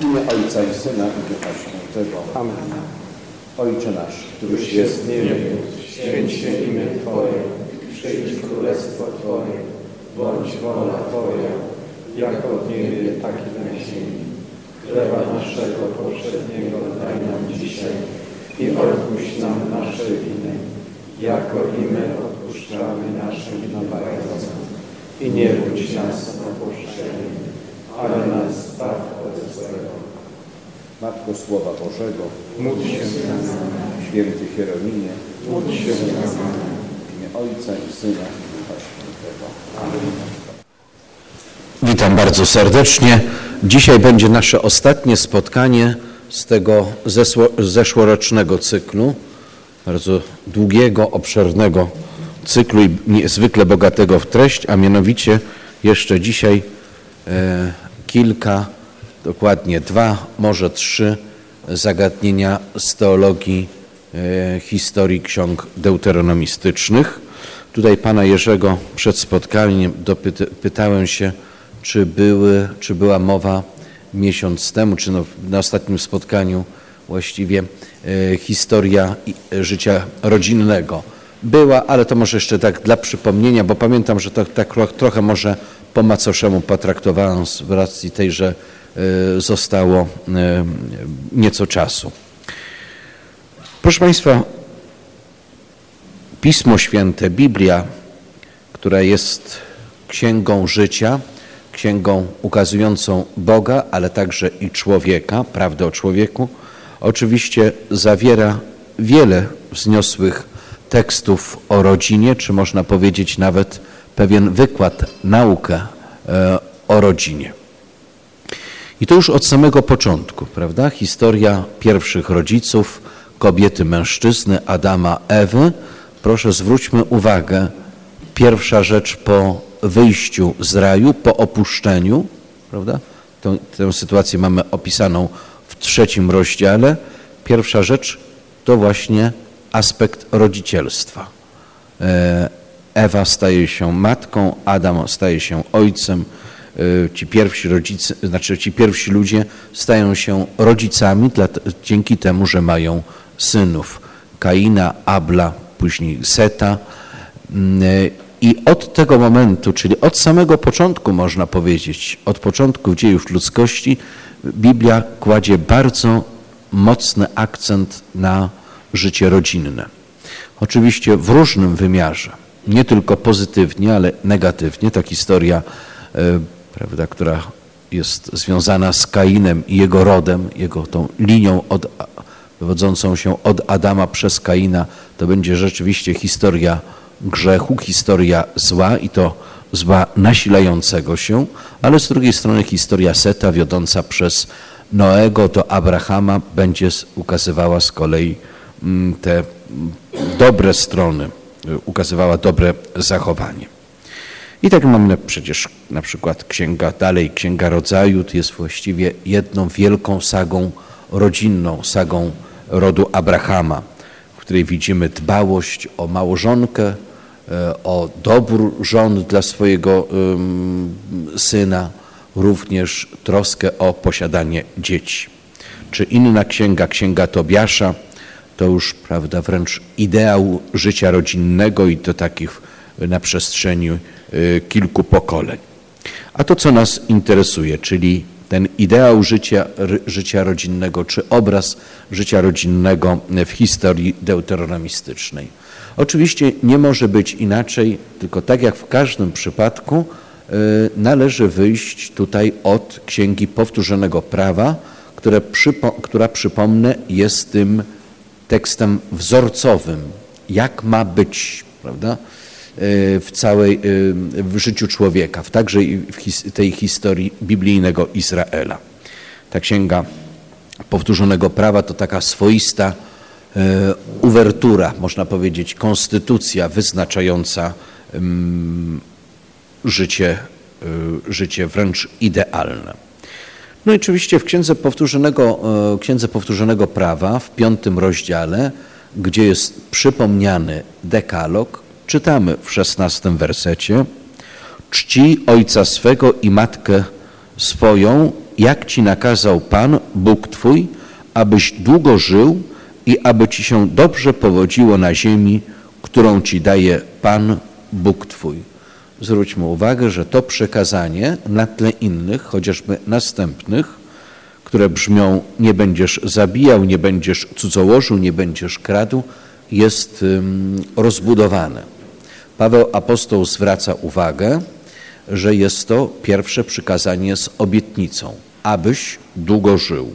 W imię Ojca i Syna i Ducha Świętego. Amen. Ojcze nasz, któryś jest jest w niebie, święć się imię Twoje, przyjdź królestwo Twoje, bądź wola Twoja, jako w niebie, tak i na ziemi. Chleba naszego powszedniego daj nam dzisiaj i odpuść nam nasze winy, jako i my odpuszczamy naszym winowajcom. I nie wódź nas na pokuszenie, ale nas zbaw od złego. Matko Słowa Bożego, Módl się za nami, święty Hieronimie, módl się za nami. w imię Ojca i Syna i Ducha Świętego. Witam bardzo serdecznie. Dzisiaj będzie nasze ostatnie spotkanie z tego zeszłorocznego cyklu, bardzo długiego, obszernego cyklu i niezwykle bogatego w treść, a mianowicie jeszcze dzisiaj e, kilka, dokładnie dwa, może trzy zagadnienia z teologii e, historii ksiąg deuteronomistycznych. Tutaj pana Jerzego przed spotkaniem pytałem się, czy, były, czy była mowa miesiąc temu, czy no, na ostatnim spotkaniu właściwie e, historia e, życia rodzinnego. Była, ale to może jeszcze tak dla przypomnienia, bo pamiętam, że to tak tro- trochę może po macoszemu potraktowałem z racji tej, że e, zostało e, nieco czasu. Proszę Państwa, Pismo Święte, Biblia, która jest księgą życia, księgą ukazującą Boga, ale także i człowieka, prawdę o człowieku, oczywiście zawiera wiele wzniosłych tekstów o rodzinie, czy można powiedzieć nawet pewien wykład, naukę e, o rodzinie. I to już od samego początku, prawda? Historia pierwszych rodziców, kobiety, mężczyzny, Adama, Ewy. Proszę zwróćmy uwagę, pierwsza rzecz po wyjściu z raju, po opuszczeniu, prawda? Tę, tę sytuację mamy opisaną w trzecim rozdziale. Pierwsza rzecz to właśnie aspekt rodzicielstwa. E, Ewa staje się matką, Adam staje się ojcem, ci pierwsi rodzice, znaczy ci pierwsi ludzie stają się rodzicami dla, dzięki temu, że mają synów. Kaina, Abla, później Seta. Mm, e, I od tego momentu, czyli od samego początku można powiedzieć, od początku dziejów ludzkości, Biblia kładzie bardzo mocny akcent na życie rodzinne. Oczywiście w różnym wymiarze, nie tylko pozytywnie, ale negatywnie. Ta historia, e, prawda, która jest związana z Kainem i jego rodem, jego tą linią od, wywodzącą się od Adama przez Kaina, to będzie rzeczywiście historia grzechu, historia zła i to zła nasilającego się, ale z drugiej strony historia Seta wiodąca przez Noego do Abrahama będzie ukazywała z kolei mm, te mm, dobre strony, y, ukazywała dobre zachowanie. I tak mamy przecież na przykład księga dalej, księga rodzaju, jest właściwie jedną wielką sagą rodzinną, sagą rodu Abrahama, w której widzimy dbałość o małżonkę, e, o dobór żon dla swojego syna, również troskę o posiadanie dzieci. Czy inna księga, księga Tobiasza, to już prawda, wręcz ideał życia rodzinnego i to takich na przestrzeni kilku pokoleń. A to, co nas interesuje, czyli ten ideał życia, życia rodzinnego, czy obraz życia rodzinnego w historii deuteronomistycznej. Oczywiście nie może być inaczej, tylko tak jak w każdym przypadku y, należy wyjść tutaj od Księgi Powtórzonego Prawa, które która, przypomnę, jest tym tekstem wzorcowym, jak ma być, prawda, y, w całej, y, w życiu człowieka, w także i w his, tej historii biblijnego Izraela. Ta księga powtórzonego prawa to taka swoista y, uwertura, można powiedzieć, konstytucja wyznaczająca ym, życie, y, życie wręcz idealne. No i oczywiście w Księdze Powtórzonego, Księdze Powtórzonego Prawa w piątym rozdziale, gdzie jest przypomniany dekalog, czytamy w szesnastym wersecie czci ojca swego i matkę swoją jak ci nakazał Pan, Bóg Twój, abyś długo żył i aby ci się dobrze powodziło na ziemi, którą ci daje Pan, Bóg Twój. Zwróćmy uwagę, że to przekazanie na tle innych, chociażby następnych, które brzmią nie będziesz zabijał, nie będziesz cudzołożył, nie będziesz kradł, jest rozbudowane. Paweł apostoł zwraca uwagę, że jest to pierwsze przykazanie z obietnicą, abyś długo żył.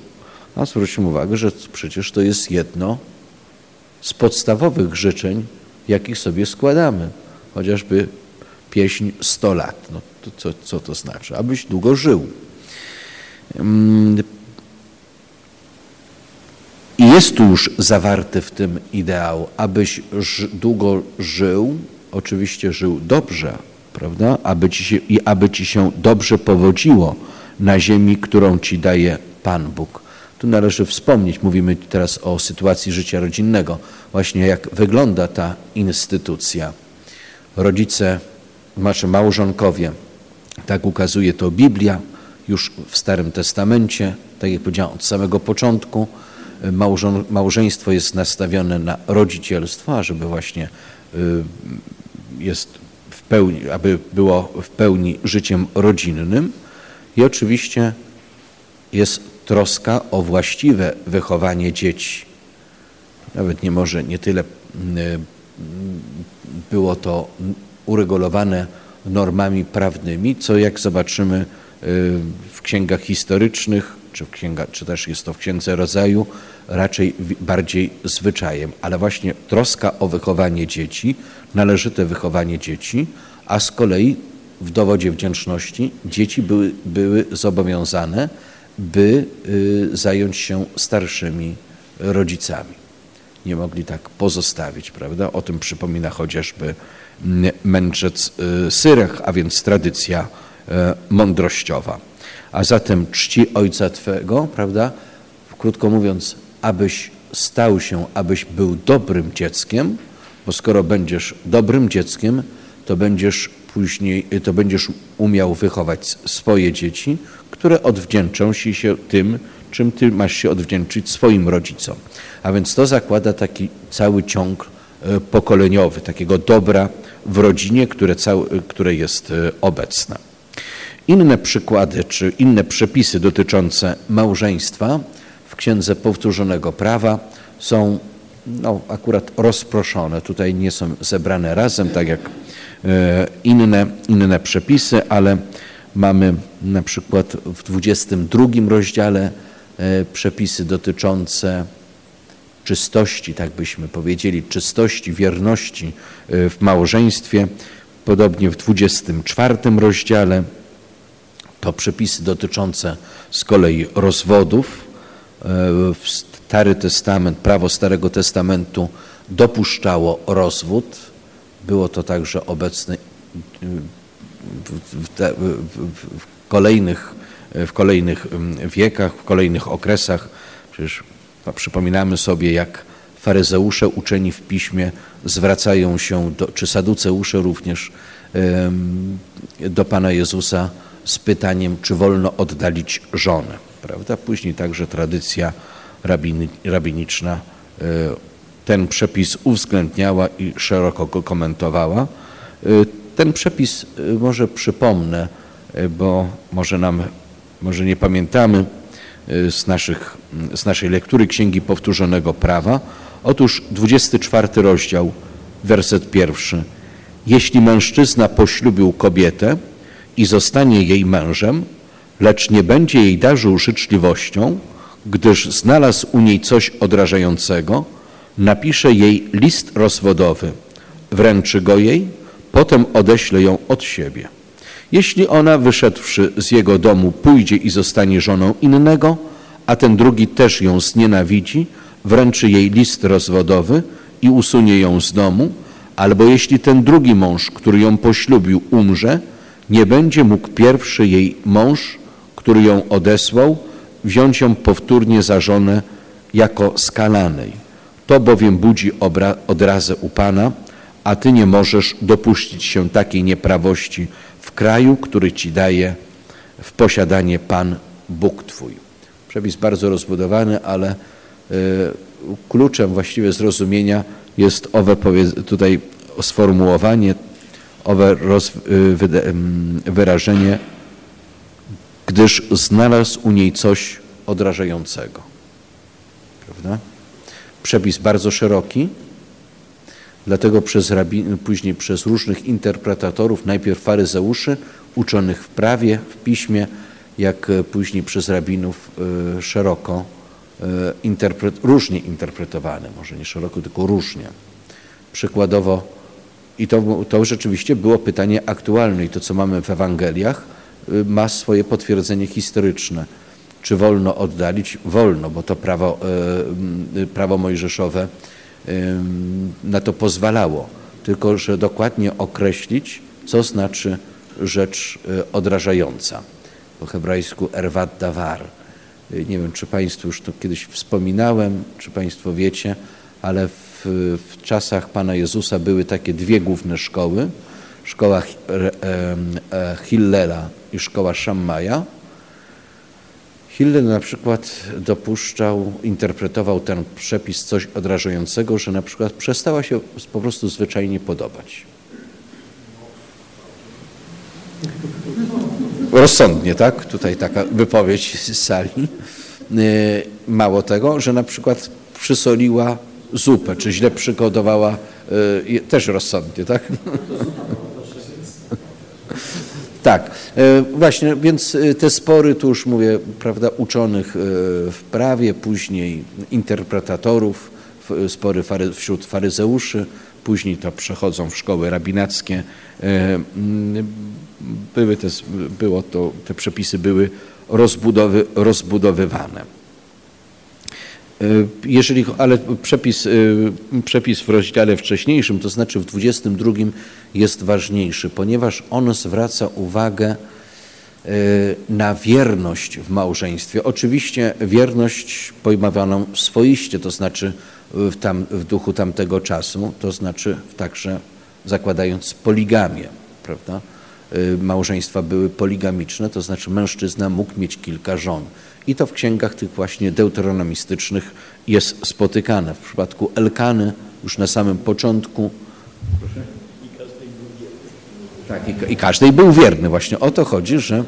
A zwróćmy uwagę, że przecież to jest jedno z podstawowych życzeń, jakich sobie składamy. Chociażby pieśń 100 lat. No to co, co to znaczy? Abyś długo żył. I jest tu już zawarty w tym ideał, abyś długo żył, oczywiście żył dobrze, prawda? Aby ci się, I aby ci się dobrze powodziło na ziemi, którą ci daje Pan Bóg. Tu należy wspomnieć, mówimy teraz o sytuacji życia rodzinnego, właśnie jak wygląda ta instytucja. Rodzice, znaczy małżonkowie, tak ukazuje to Biblia, już w Starym Testamencie, tak jak powiedziałem, od samego początku małżeństwo jest nastawione na rodzicielstwo, żeby właśnie y, jest w pełni, aby było w pełni życiem rodzinnym i oczywiście jest troska o właściwe wychowanie dzieci. Nawet nie może nie tyle y, było to uregulowane normami prawnymi, co jak zobaczymy y, w księgach historycznych, czy, w księga, czy też jest to w Księdze Rodzaju, raczej bardziej zwyczajem. Ale właśnie troska o wychowanie dzieci, należyte wychowanie dzieci, a z kolei w dowodzie wdzięczności dzieci były, były zobowiązane, by y, zająć się starszymi rodzicami. Nie mogli tak pozostawić, prawda? O tym przypomina chociażby mm, mędrzec y, Syrach, a więc tradycja y, mądrościowa. A zatem czci ojca Twego, prawda? Krótko mówiąc, abyś stał się, abyś był dobrym dzieckiem, bo skoro będziesz dobrym dzieckiem, to będziesz później, to będziesz umiał wychować swoje dzieci, które odwdzięczą się tym, czym ty masz się odwdzięczyć swoim rodzicom. A więc to zakłada taki cały ciąg e, pokoleniowy, takiego dobra w rodzinie, które, cały, które jest e, obecne. Inne przykłady czy inne przepisy dotyczące małżeństwa w Księdze Powtórzonego Prawa są no, akurat rozproszone. Tutaj nie są zebrane razem, tak jak e, inne, inne przepisy, ale mamy na przykład w 22 rozdziale e, przepisy dotyczące czystości, tak byśmy powiedzieli, czystości, wierności e, w małżeństwie. Podobnie w 24 rozdziale to przepisy dotyczące z kolei rozwodów. E, Stary Testament, prawo Starego Testamentu dopuszczało rozwód. Było to także obecne w, te, w, kolejnych, w kolejnych mm, wiekach, w kolejnych okresach. Przecież przypominamy sobie, jak faryzeusze uczeni w piśmie zwracają się, do, czy saduceusze również, do Pana Jezusa z pytaniem, czy wolno oddalić żonę. Prawda? Później także tradycja rabiniczna e, ten przepis uwzględniała i szeroko go komentowała. E, ten przepis e, może przypomnę, bo może nam, może nie pamiętamy z, naszych, z naszej lektury Księgi Powtórzonego Prawa. Otóż 24 rozdział, werset pierwszy. Jeśli mężczyzna poślubił kobietę, i zostanie jej mężem, lecz nie będzie jej darzył życzliwością, gdyż znalazł u niej coś odrażającego, napisze jej list rozwodowy, wręczy go jej, potem odeśle ją od siebie. Jeśli ona, wyszedłszy z jego domu, pójdzie i zostanie żoną innego, a ten drugi też ją znienawidzi, wręczy jej list rozwodowy i usunie ją z domu, albo jeśli ten drugi mąż, który ją poślubił, umrze, nie będzie mógł pierwszy jej mąż, który ją odesłał, wziąć ją powtórnie za żonę jako skalanej. To bowiem budzi odrazę u Pana, a Ty nie możesz dopuścić się takiej nieprawości w kraju, który Ci daje w posiadanie Pan, Bóg Twój. Przepis bardzo rozbudowany, ale y, kluczem właściwie zrozumienia jest owe tutaj sformułowanie, owe y, wyrażenie, gdyż znalazł u niej coś odrażającego. Prawda? Przepis bardzo szeroki, dlatego przez rabin, później przez różnych interpretatorów, najpierw faryzeuszy, uczonych w prawie, w piśmie, jak e, później przez rabinów e, szeroko, e, interpret, różnie interpretowane, może nie szeroko, tylko różnie. Przykładowo, i to, to rzeczywiście było pytanie aktualne i to, co mamy w Ewangeliach, ma swoje potwierdzenie historyczne. Czy wolno oddalić? Wolno, bo to prawo, y, y, prawo mojżeszowe y, na to pozwalało. Tylko, że dokładnie określić, co znaczy rzecz y, odrażająca. Po hebrajsku erwat davar. Y, Nie wiem, czy Państwu już to kiedyś wspominałem, czy Państwo wiecie, ale w, w czasach Pana Jezusa były takie dwie główne szkoły. Szkoła Hi- e, i szkoła Szammaja. Hillel na przykład dopuszczał, interpretował ten przepis coś odrażającego, że na przykład przestała się po prostu zwyczajnie podobać. Rozsądnie, tak? Tutaj taka wypowiedź z sali. Yy, Mało tego, że na przykład przysoliła zupę, czy źle przygotowała, yy, też rozsądnie, tak? Tak, e, właśnie, więc e, te spory, tu już mówię, prawda, uczonych e, w prawie, później interpretatorów, spory fary, wśród faryzeuszy, później to przechodzą w szkoły rabinackie. Były te, było to, te przepisy były rozbudowy, rozbudowywane. E, Jeżeli, ale przepis, e, przepis w rozdziale wcześniejszym, to znaczy w 22 jest ważniejszy, ponieważ on zwraca uwagę e, na wierność w małżeństwie. Oczywiście wierność pojmowaną swoiście, to znaczy w, tam, w duchu tamtego czasu, to znaczy także zakładając poligamię, prawda? Y, Małżeństwa były poligamiczne, to znaczy mężczyzna mógł mieć kilka żon. I to w księgach tych właśnie deuteronomistycznych jest spotykane. W przypadku Elkany już na samym początku tak, i, i każdej był wierny. Właśnie o to chodzi, że,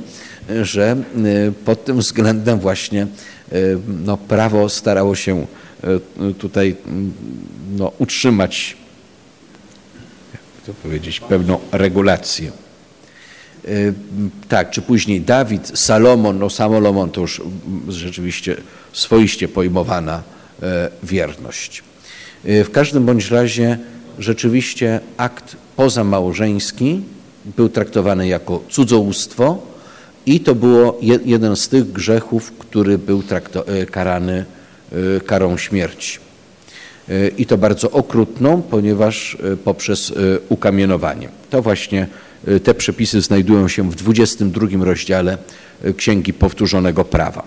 że y, pod tym względem właśnie y, no, prawo starało się y, tutaj no, utrzymać, jak to powiedzieć, pewną regulację. Y, Tak, czy później Dawid, Salomon, no Salomon to już rzeczywiście swoiście pojmowana e, wierność. Y, W każdym bądź razie rzeczywiście akt pozamałżeński był traktowany jako cudzołóstwo i to było je- jeden z tych grzechów, który był karany karą śmierci. I to bardzo okrutną, ponieważ poprzez ukamienowanie. To właśnie te przepisy znajdują się w 22 rozdziale e, Księgi Powtórzonego Prawa.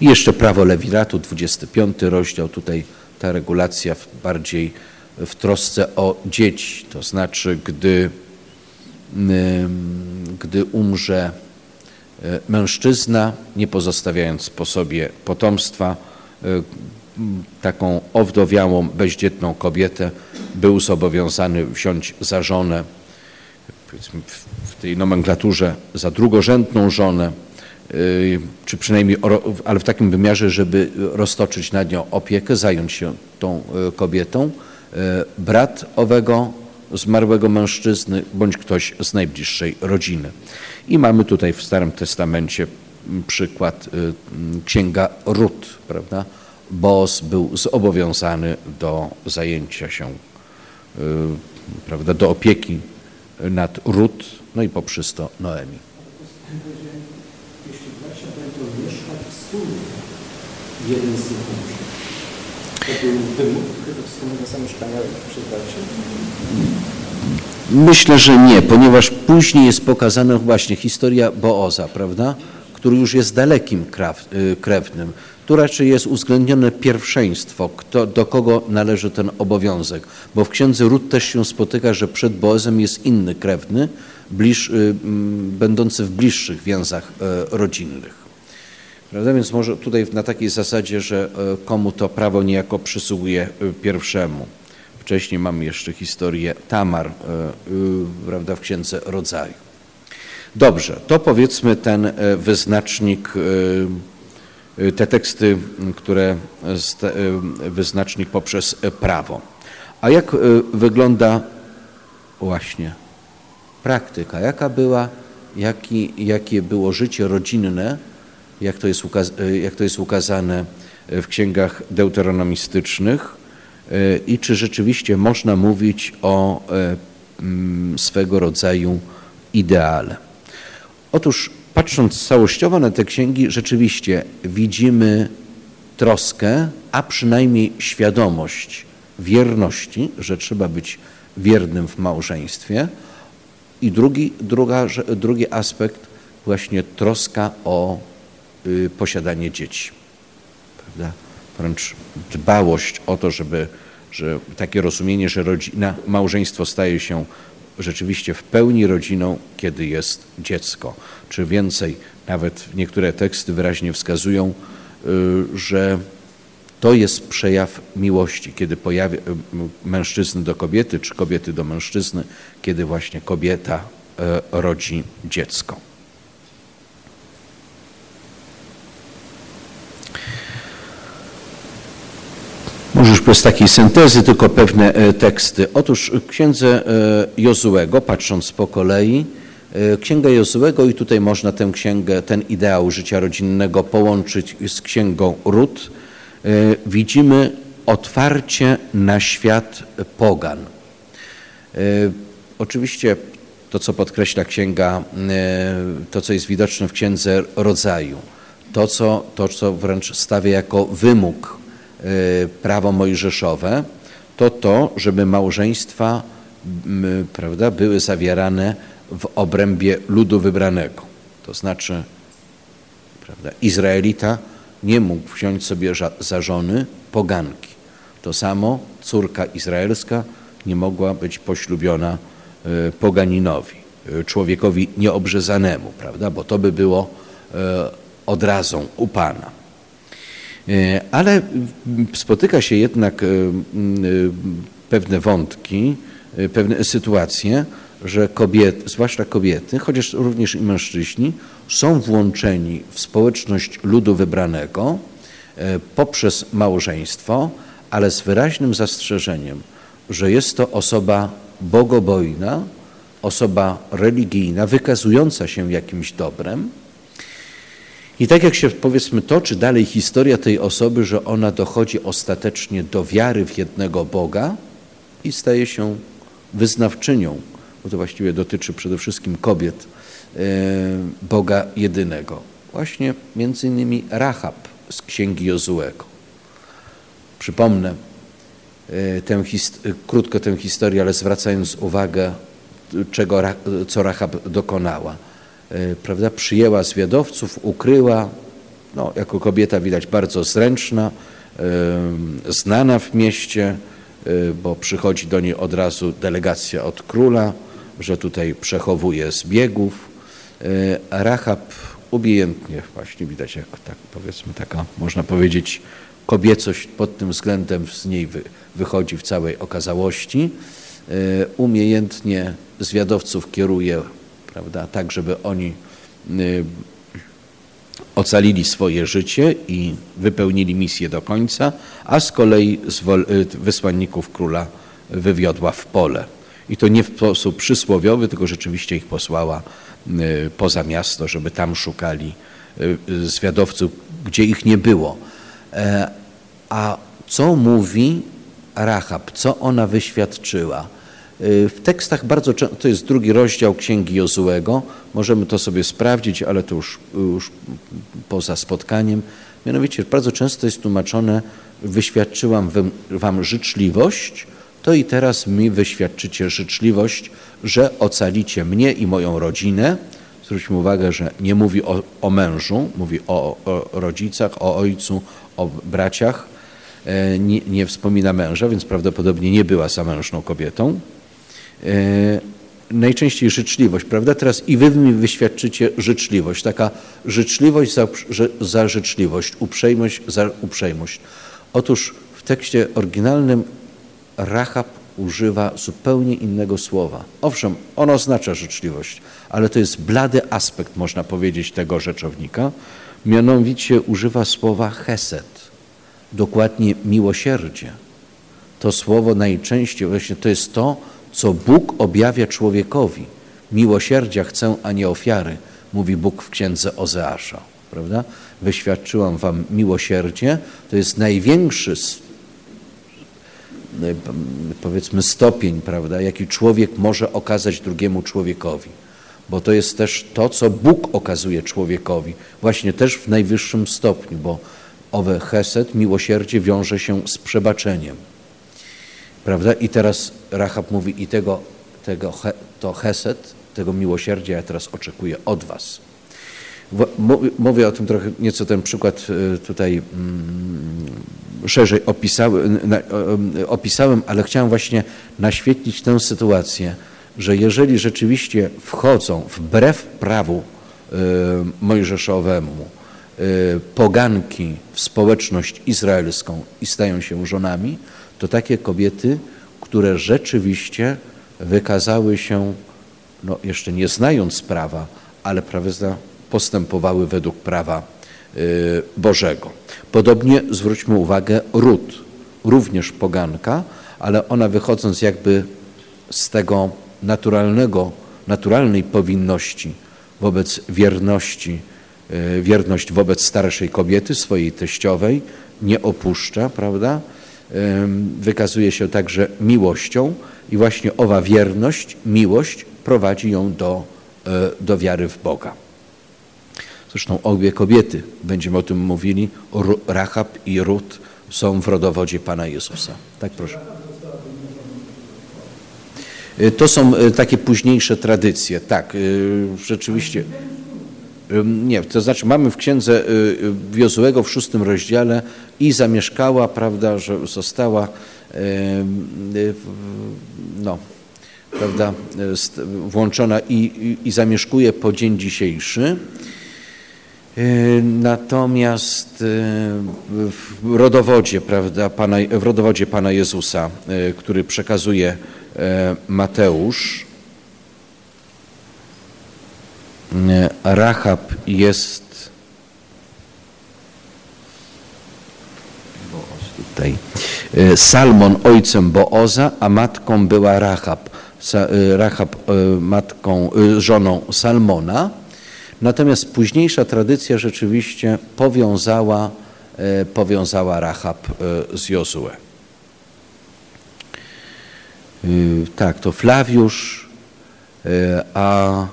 I jeszcze prawo Lewiratu, 25 rozdział, tutaj ta regulacja bardziej w trosce o dzieci, to znaczy gdy, gdy umrze mężczyzna, nie pozostawiając po sobie potomstwa, taką owdowiałą, bezdzietną kobietę był zobowiązany wziąć za żonę, w, tej nomenklaturze, za drugorzędną żonę, y, czy przynajmniej, ale w takim wymiarze, żeby roztoczyć nad nią opiekę, zająć się tą y, kobietą, y, brat owego zmarłego mężczyzny bądź ktoś z najbliższej rodziny. I mamy tutaj w Starym Testamencie m, przykład y, m, księga Rut, prawda? Boaz był zobowiązany do zajęcia się, y, prawda, do opieki nad Rut, no i poprzez to Noemi. jeśli bracia będą mieszkać wspólnie, jeden z nich? Myślę, że nie, ponieważ później jest pokazana właśnie historia Booza, prawda? który już jest dalekim y, krewnym. Tu raczej jest uwzględnione pierwszeństwo, kto, do kogo należy ten obowiązek, bo w księdze Rut też się spotyka, że przed Boezem jest inny krewny, bliż, będący w bliższych więzach rodzinnych. Prawda? Więc może tutaj na takiej zasadzie, że komu to prawo niejako przysługuje pierwszemu. Wcześniej mamy jeszcze historię Tamar e, prawda, w Księdze Rodzaju. Dobrze, to powiedzmy ten e, wyznacznik, e, te teksty, które wyznacznik poprzez prawo. A jak wygląda właśnie praktyka? Jaka była, jaki, jakie było życie rodzinne, jak to jest, jak to jest ukazane w księgach deuteronomistycznych? i czy rzeczywiście można mówić o mm, swego rodzaju ideale. Otóż patrząc całościowo na te księgi, rzeczywiście widzimy troskę, a przynajmniej świadomość wierności, że trzeba być wiernym w małżeństwie. I drugi, druga, drugi aspekt, właśnie troska o y, posiadanie dzieci. Prawda? wręcz dbałość o to, żeby że takie rozumienie, że rodzina, małżeństwo staje się rzeczywiście w pełni rodziną, kiedy jest dziecko. Czy więcej, nawet niektóre teksty wyraźnie wskazują, y, że to jest przejaw miłości, kiedy pojawia y, mężczyzny do kobiety, czy kobiety do mężczyzny, kiedy właśnie kobieta y, rodzi dziecko. Może już bez takiej syntezy, tylko pewne e, teksty. Otóż w księdze e, Jozułego, patrząc po kolei, e, Księga Jozułego i tutaj można tę księgę, ten ideał życia rodzinnego połączyć z księgą Rut. Widzimy otwarcie na świat pogan. Oczywiście to, co podkreśla księga, to, co jest widoczne w księdze rodzaju, to, co, to, co wręcz stawia jako wymóg prawo mojżeszowe, to to, żeby małżeństwa prawda, były zawierane w obrębie ludu wybranego. To znaczy, prawda, Izraelita nie mógł wziąć sobie za żony poganki. To samo córka izraelska nie mogła być poślubiona y, poganinowi, y, człowiekowi nieobrzezanemu, prawda, bo to by było odrazą u Pana. E, ale spotyka się jednak e, e, pewne wątki, pewne sytuacje, że kobiety, zwłaszcza kobiety, chociaż również i mężczyźni, są włączeni w społeczność ludu wybranego poprzez małżeństwo, ale z wyraźnym zastrzeżeniem, że jest to osoba bogobojna, osoba religijna, wykazująca się jakimś dobrem, i tak jak się powiedzmy toczy dalej historia tej osoby, że ona dochodzi ostatecznie do wiary w jednego Boga i staje się wyznawczynią, bo to właściwie dotyczy przede wszystkim kobiet, e, Boga jedynego. Właśnie między innymi Rahab z księgi Jozułego. Przypomnę e, tę krótko tę historię, ale zwracając uwagę, czego, co Rahab dokonała E, prawda, przyjęła zwiadowców, ukryła, no, jako kobieta widać bardzo zręczna, e, znana w mieście, e, bo przychodzi do niej od razu delegacja od króla, że tutaj przechowuje zbiegów. Rahab umiejętnie właśnie widać, jak tak powiedzmy taka, można powiedzieć, kobiecość pod tym względem z niej wychodzi w całej okazałości. Umiejętnie zwiadowców kieruje prawda, tak żeby oni y, ocalili swoje życie i wypełnili misję do końca, a z kolei wysłanników króla wywiodła w pole. I to nie w sposób przysłowiowy, tylko rzeczywiście ich posłała y, poza miasto, żeby tam szukali zwiadowców, gdzie ich nie było. E, a co mówi Rahab, co ona wyświadczyła? W tekstach bardzo często, to jest drugi rozdział Księgi Jozułego, możemy to sobie sprawdzić, ale to już, już poza spotkaniem. Mianowicie bardzo często jest tłumaczone, wyświadczyłam wam życzliwość, to i teraz mi wyświadczycie życzliwość, że ocalicie mnie i moją rodzinę. zwróćmy uwagę, że nie mówi o, o mężu, mówi o, o rodzicach, o ojcu, o braciach, e, nie, nie wspomina męża, więc prawdopodobnie nie była zamężną kobietą. E, najczęściej życzliwość, prawda? Teraz i wy mi wyświadczycie życzliwość, taka życzliwość za, za życzliwość, uprzejmość za uprzejmość. Otóż w tekście oryginalnym Rahab używa zupełnie innego słowa. Owszem, ono oznacza życzliwość, ale to jest blady aspekt, można powiedzieć, tego rzeczownika. Mianowicie używa słowa chesed, dokładnie miłosierdzie. To słowo najczęściej, właśnie to jest to, co Bóg objawia człowiekowi. Miłosierdzia chcę, a nie ofiary, mówi Bóg w księdze Ozeasza. Prawda? Wyświadczyłam wam miłosierdzie. To jest największy powiedzmy stopień, prawda, jaki człowiek może okazać drugiemu człowiekowi. Bo to jest też to, co Bóg okazuje człowiekowi, właśnie też w najwyższym stopniu, bo owe chesed, miłosierdzie wiąże się z przebaczeniem. Prawda? I teraz Rahab mówi i tego, tego to chesed, tego miłosierdzia ja teraz oczekuję od was. Mówię o tym trochę, nieco ten przykład y, tutaj mm, szerzej opisałem, opisałem, ale chciałem właśnie naświetlić tę sytuację, że jeżeli rzeczywiście wchodzą wbrew prawu y, mojżeszowemu y, poganki w społeczność izraelską i stają się żonami, to takie kobiety, które rzeczywiście wykazały się, no jeszcze nie znając prawa, ale prawda, postępowały według prawa y, Bożego. Podobnie zwróćmy uwagę Rut, również poganka, ale ona wychodząc jakby z tego naturalnego, naturalnej powinności wobec wierności, y, wierność wobec starszej kobiety, swojej teściowej, nie opuszcza, prawda? Wykazuje się także miłością i właśnie owa wierność, miłość prowadzi ją do, e, do wiary w Boga. Zresztą obie kobiety, będziemy o tym mówili, Rahab i Rut są w rodowodzie Pana Jezusa. Tak proszę. Y, to są y, takie późniejsze tradycje, tak, y, rzeczywiście. Nie, to znaczy mamy w księdze Wiozułego w szóstym rozdziale i zamieszkała, prawda, że została no, prawda, włączona i, i, i zamieszkuje po dzień dzisiejszy. E, natomiast e, w rodowodzie, prawda, Pana, w rodowodzie Pana Jezusa, e, który przekazuje Mateusz, Rahab jest tutaj Salmon ojcem Booza, a matką była Rahab. Rahab matką, żoną Salmona. Natomiast późniejsza tradycja rzeczywiście powiązała, e, powiązała Rahab e, z Jozue. E, tak, to Flawiusz, a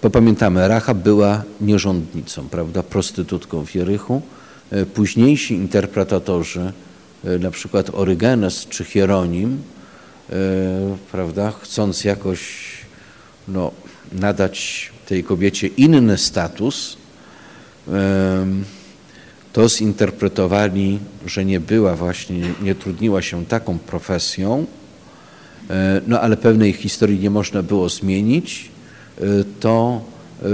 popamiętamy, Rahab była nierządnicą, prawda, prostytutką w Jerychu. Późniejsi interpretatorzy, na przykład Orygenes czy Hieronim, prawda, chcąc jakoś no, nadać tej kobiecie inny status, to zinterpretowali, że nie była właśnie, nie trudniła się taką profesją, e, no ale pewnej historii nie można było zmienić, e, to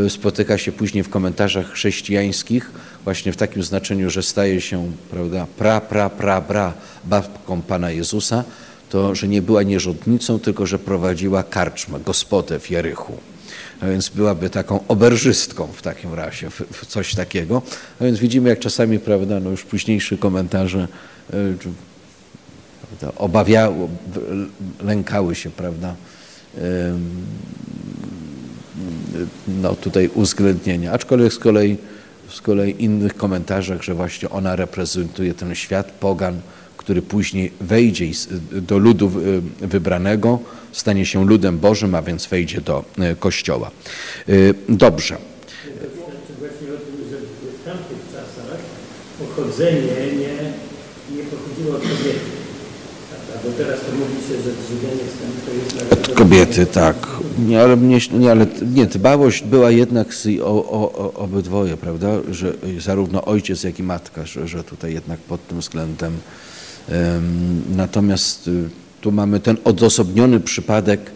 e, spotyka się później w komentarzach chrześcijańskich właśnie w takim znaczeniu, że staje się prawda, pra, pra, pra, pra babką Pana Jezusa, to, że nie była nierządnicą, tylko że prowadziła karczmę, gospodę w Jerychu. A więc byłaby taką oberżystką w takim razie, coś takiego. A więc widzimy, jak czasami, prawda, no już późniejsze komentarze e, obawiały, lękały się, prawda, no tutaj uwzględnienia. Aczkolwiek z kolei, z kolei innych komentarzach, że właśnie ona reprezentuje ten świat pogan, który później wejdzie do ludu wybranego, stanie się ludem Bożym, a więc wejdzie do e, Kościoła. E, dobrze. W tamtych czasach pochodzenie nie, nie pochodziło od kobiety. Bo teraz to mówi się, że wstęp to jest dla Kobiety, tak. Nie, ale, mnie, nie, ale nie, dbałość była jednak o, o, o obydwoje, prawda? Że zarówno ojciec, jak i matka, że, że tutaj jednak pod tym względem. Natomiast y, tu mamy ten odosobniony przypadek,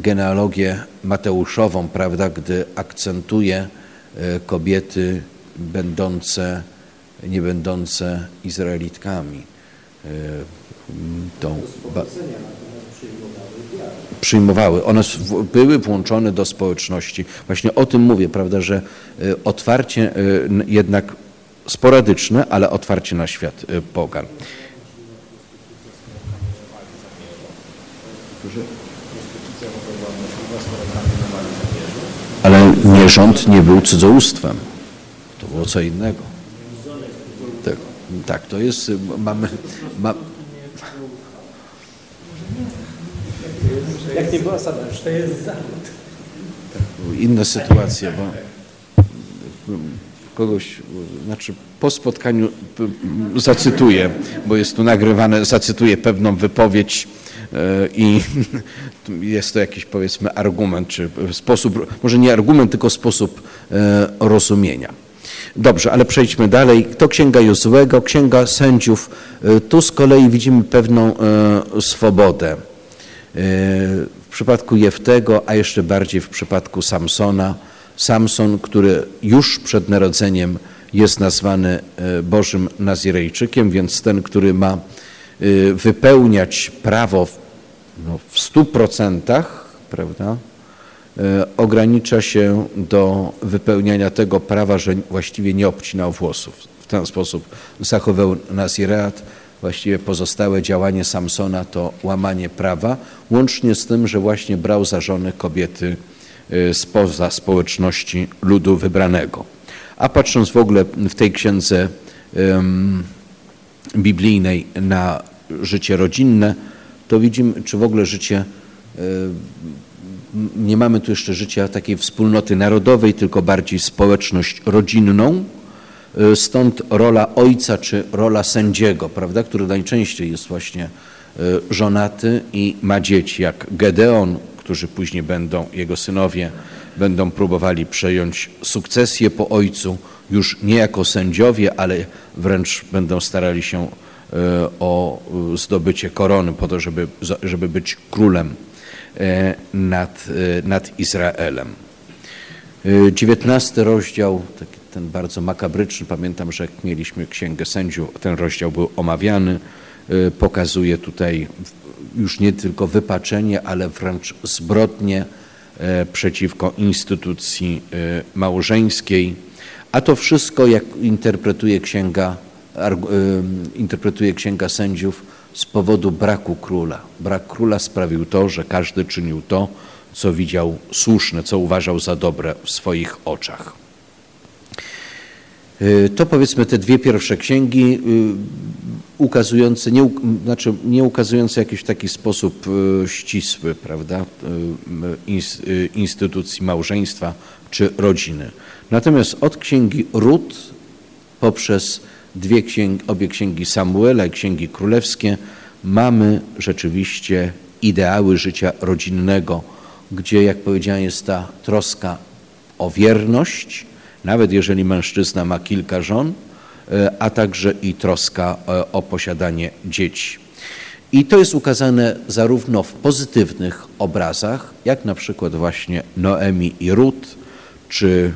genealogię Mateuszową, prawda? Gdy akcentuje e, kobiety będące, nie będące Izraelitkami. E, tą, przyjmowały. One były włączone do społeczności. Właśnie o tym mówię, prawda, że y, otwarcie jednak sporadyczne, ale otwarcie na świat y, pogan. Ale nierząd nie był cudzołóstwem. To było co innego. Tak, tak to jest, y, mamy, ma, Jak nie była sama, to jest zawód. inne sytuacje, bo kogoś, znaczy po spotkaniu zacytuję, bo jest tu nagrywane, zacytuję pewną wypowiedź i jest to jakiś powiedzmy argument, czy sposób, może nie argument, tylko sposób e, rozumienia. Dobrze, ale przejdźmy dalej. To Księga Jozłego, Księga Sędziów. E, Tu z kolei widzimy pewną e, swobodę. W przypadku Jeftego, a jeszcze bardziej w przypadku Samsona. Samson, który już przed narodzeniem jest nazwany e, Bożym Nazirejczykiem, więc ten, który ma e, wypełniać prawo no, w stu procentach, prawda, e, ogranicza się do wypełniania tego prawa, że właściwie nie obcinał włosów. W ten sposób zachował Nazireat. Właściwie pozostałe działanie Samsona to łamanie prawa, łącznie z tym, że właśnie brał za żony kobiety e, spoza społeczności ludu wybranego. A patrząc w ogóle w tej księdze biblijnej na życie rodzinne, to widzimy, czy w ogóle życie e, nie mamy tu jeszcze życia takiej wspólnoty narodowej, tylko bardziej społeczność rodzinną. Y, Stąd rola ojca czy rola sędziego, prawda, który najczęściej jest właśnie y, żonaty i ma dzieci, jak Gedeon, którzy później będą, jego synowie będą próbowali przejąć sukcesję po ojcu, już nie jako sędziowie, ale wręcz będą starali się o zdobycie korony po to, żeby, żeby być królem e, nad, e, nad Izraelem. E, dziewiętnasty rozdział, ten bardzo makabryczny, pamiętam, że jak mieliśmy Księgę Sędziów, ten rozdział był omawiany, e, pokazuje tutaj już nie tylko wypaczenie, ale wręcz zbrodnie e, przeciwko instytucji e, małżeńskiej, a to wszystko, jak interpretuje Księga, e, interpretuje Księga Sędziów, z powodu braku króla. Brak króla sprawił to, że każdy czynił to, co widział słuszne, co uważał za dobre w swoich oczach. Y, To powiedzmy te dwie pierwsze księgi, y, ukazujące, nie, znaczy nie ukazujące jakiś w taki sposób y, ścisły, prawda, instytucji małżeństwa czy rodziny. Natomiast od księgi Rut poprzez dwie księgi, obie księgi Samuela i księgi królewskie mamy rzeczywiście ideały życia rodzinnego, gdzie, jak powiedziałem, jest ta troska o wierność, nawet jeżeli mężczyzna ma kilka żon, e, a także i troska e, o posiadanie dzieci. I to jest ukazane zarówno w pozytywnych obrazach, jak na przykład właśnie Noemi i Rut, czy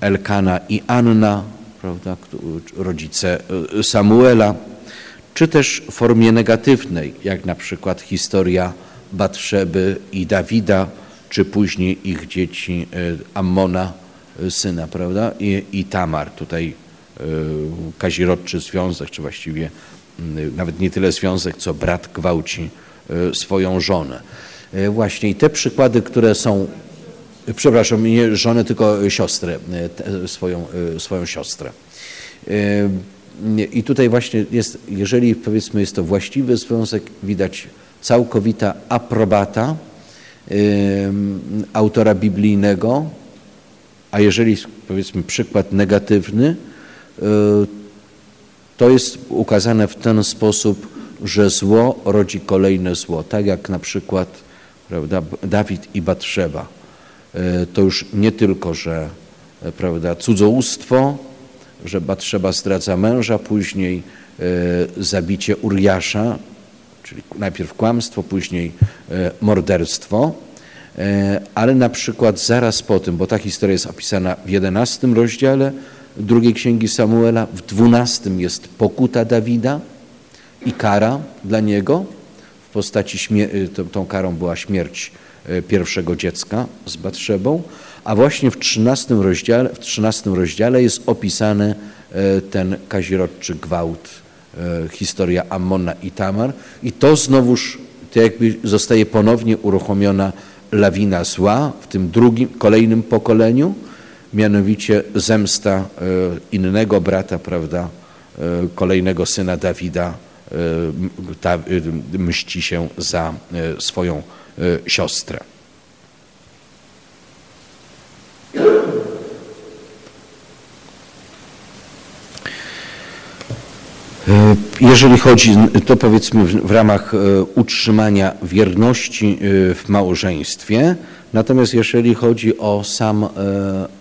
Elkana i Anna, prawda, rodzice y, Samuela, czy też w formie negatywnej, jak na przykład historia Batrzeby i Dawida, czy później ich dzieci y, Ammona, y, syna, prawda, i, i Tamar, tutaj kazirodczy związek, czy właściwie nawet nie tyle związek, co brat gwałci swoją żonę. Właśnie i te przykłady, które są przepraszam, nie żonę, tylko siostrę, e, swoją, e, swoją siostrę. E, I tutaj właśnie jest, jeżeli powiedzmy jest to właściwy związek, widać całkowita aprobata autora biblijnego, a jeżeli powiedzmy przykład negatywny, to jest ukazane w ten sposób, że zło rodzi kolejne zło, tak jak na przykład prawda, Dawid i Batrzeba. E, To już nie tylko, że e, prawda, cudzołóstwo, że Batrzeba zdradza męża, później e, zabicie Uriasza, czyli najpierw kłamstwo, później morderstwo, ale na przykład zaraz po tym, bo ta historia jest opisana w 11 rozdziale drugiej księgi Samuela, w 12 jest pokuta Dawida i kara dla niego w postaci, śmie- tą, karą była śmierć pierwszego dziecka z Batrzebą, a właśnie w 13 rozdziale, w 13 rozdziale jest opisany e, ten kazirodczy gwałt, e, historia Ammona i Tamar. I to znowuż to jakby zostaje ponownie uruchomiona lawina zła w tym drugim, kolejnym pokoleniu, mianowicie zemsta e, innego brata, prawda, e, kolejnego syna Dawida e, e, mści się za e, swoją e, siostrę. E, Jeżeli chodzi, to powiedzmy w, ramach e, utrzymania wierności w małżeństwie, natomiast jeżeli chodzi o sam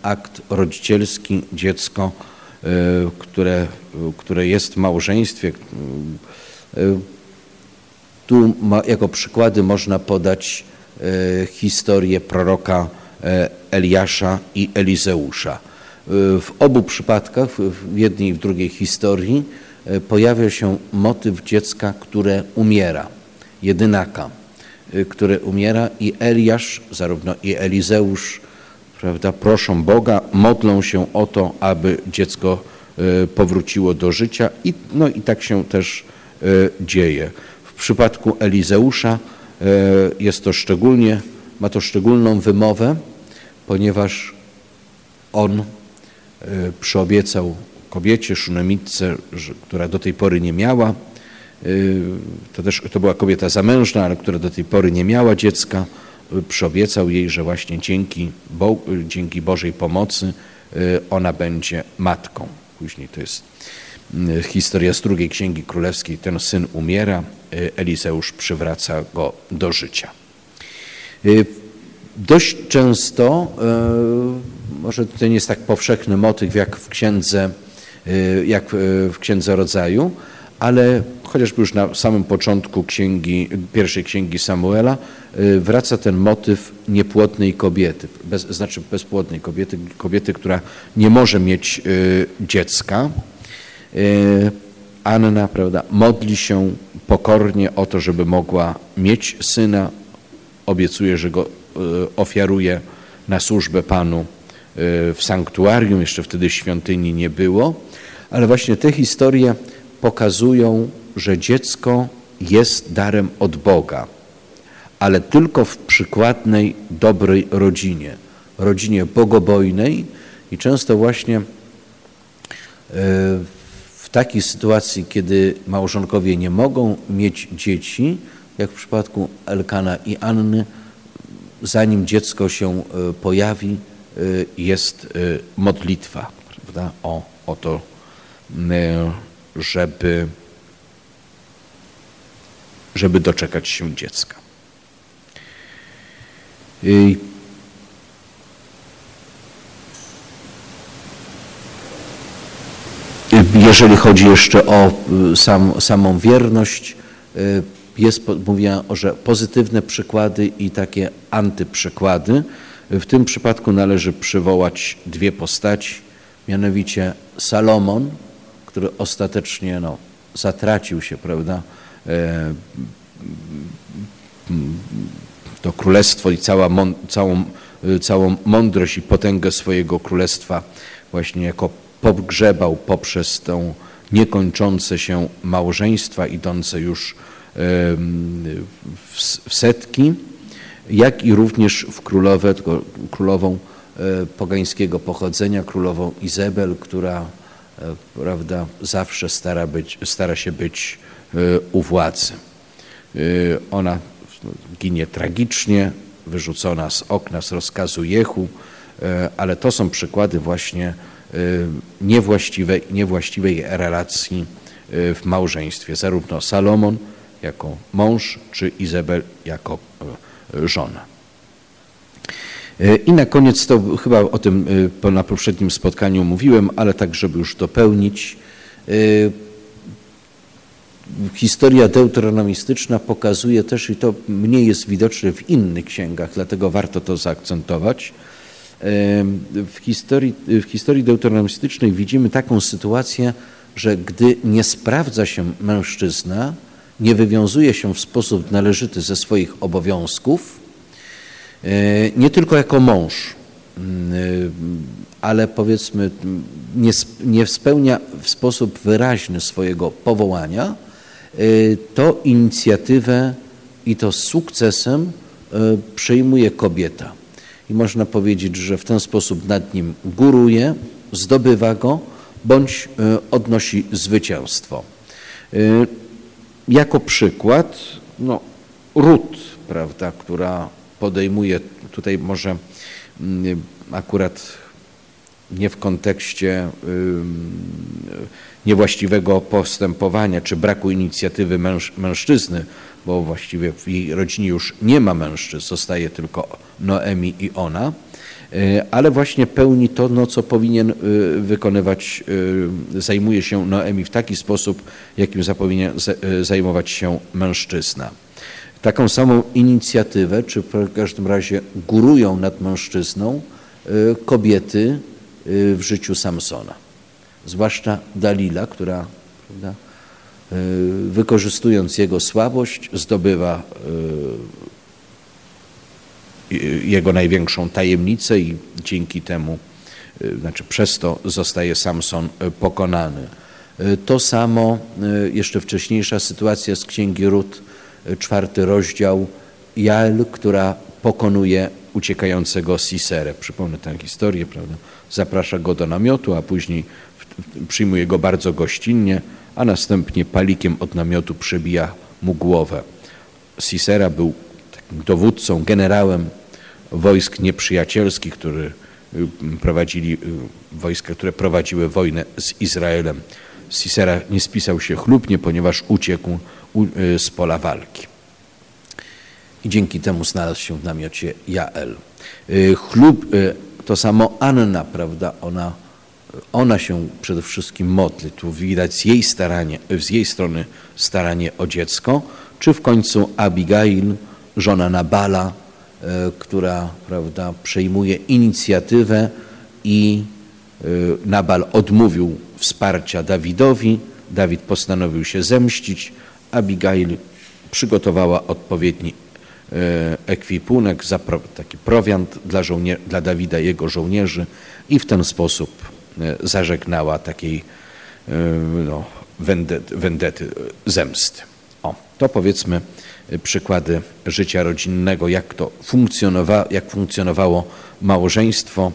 akt rodzicielski, dziecko, które, które jest w małżeństwie, tu jako przykłady można podać e, historię proroka e, Eliasza i Elizeusza. E, W obu przypadkach, w- jednej i w drugiej historii, pojawia się motyw dziecka, które umiera, jedynaka, które umiera i Eliasz, zarówno i Elizeusz, prawda, proszą Boga, modlą się o to, aby dziecko powróciło do życia i, no i tak się też dzieje. W przypadku Elizeusza e, jest to szczególnie, ma to szczególną wymowę, ponieważ on e, przyobiecał kobiecie, szunemitce, która do tej pory nie miała, e, to też to była kobieta zamężna, ale która do tej pory nie miała dziecka, przyobiecał jej, że właśnie dzięki, Bo, dzięki Bożej pomocy ona będzie matką. Później to jest historia z drugiej księgi królewskiej. Ten syn umiera, e, Elizeusz przywraca go do życia. Y, Dość często, może to nie jest tak powszechny motyw jak w księdze, jak w księdze rodzaju, ale chociażby już na samym początku księgi, pierwszej księgi Samuela wraca ten motyw niepłodnej kobiety, bez, znaczy bezpłodnej kobiety, kobiety, która nie może mieć dziecka. E, Anna, prawda, modli się pokornie o to, żeby mogła mieć syna, obiecuje, że go e, ofiaruje na służbę Panu e, w sanktuarium, jeszcze wtedy świątyni nie było, ale właśnie te historie pokazują, że dziecko jest darem od Boga, ale tylko w przykładnej, dobrej rodzinie, rodzinie bogobojnej i często właśnie takiej sytuacji, kiedy małżonkowie nie mogą mieć dzieci, jak w przypadku Elkana i Anny, zanim dziecko się e, pojawi, e, jest e, modlitwa prawda? O, o to, żeby, żeby doczekać się dziecka. I Jeżeli chodzi jeszcze o y, sam, samą wierność, y, jest, mówię, że pozytywne przykłady i takie antyprzykłady. W tym przypadku należy przywołać dwie postaci, mianowicie Salomon, który ostatecznie no, zatracił się, prawda, e, to królestwo i cała, całą, całą mądrość i potęgę swojego królestwa właśnie jako pogrzebał poprzez tą niekończące się małżeństwa idące już w setki, jak i również w królowę, tylko królową e, pogańskiego pochodzenia, królową Izabel, która e, prawda, zawsze stara, być, stara się być e, u władzy. Ona ginie tragicznie, wyrzucona z okna z rozkazu Jehu, ale to są przykłady właśnie niewłaściwej, niewłaściwej relacji e, w małżeństwie, zarówno Salomon jako mąż, czy Izabel jako żona. I na koniec, to chyba o tym na poprzednim spotkaniu mówiłem, ale tak, żeby już dopełnić, historia deuteronomistyczna pokazuje też, i to mniej jest widoczne w innych księgach, dlatego warto to zaakcentować. W historii, w historii deuteronomistycznej widzimy taką sytuację, że gdy nie sprawdza się mężczyzna, nie wywiązuje się w sposób należyty ze swoich obowiązków, e, nie tylko jako mąż, ale powiedzmy nie, nie spełnia w sposób wyraźny swojego powołania, Y, to inicjatywę i to z sukcesem przejmuje kobieta. I można powiedzieć, że w ten sposób nad nim góruje, zdobywa go bądź y, odnosi zwycięstwo. Jako przykład, no, Rut, prawda, która podejmuje, tutaj może mm, akurat nie w kontekście niewłaściwego postępowania czy braku inicjatywy męż, mężczyzny, bo właściwie w jej rodzinie już nie ma mężczyzn, zostaje tylko Noemi i ona, e, ale właśnie pełni to, no, co powinien e, wykonywać, e, zajmuje się Noemi w taki sposób, jakim powinien zajmować się mężczyzna. Taką samą inicjatywę, czy w każdym razie górują nad mężczyzną kobiety w życiu Samsona zwłaszcza Dalila, która prawda, e, wykorzystując jego słabość zdobywa e, jego największą tajemnicę i dzięki temu, znaczy przez to zostaje Samson pokonany. To samo jeszcze wcześniejsza sytuacja z Księgi Rut, czwarty rozdział, Jael, która pokonuje uciekającego Siserę. Przypomnę tę historię, prawda? Zaprasza go do namiotu, a później przyjmuje go bardzo gościnnie, a następnie palikiem od namiotu przebija mu głowę. Sisera był dowódcą, generałem wojsk nieprzyjacielskich, który y, prowadzili, y, wojska, które prowadziły wojnę z Izraelem. Sisera nie spisał się chlubnie, ponieważ uciekł y, z pola walki. I dzięki temu znalazł się w namiocie Jael. Chlub, to samo Anna, prawda, ona ona się przede wszystkim modli. Tu widać z jej, staranie, z jej strony staranie o dziecko, czy w końcu Abigail, żona Nabala, e, która prawda, przejmuje inicjatywę i e, Nabal odmówił wsparcia Dawidowi. Dawid postanowił się zemścić. Abigail przygotowała odpowiedni ekwipunek, taki prowiant dla, dla Dawida i jego żołnierzy i w ten sposób E, zażegnała takiej e, no, wendety, wendety, zemsty. O, to powiedzmy e, przykłady życia rodzinnego, jak to funkcjonowa jak funkcjonowało małżeństwo,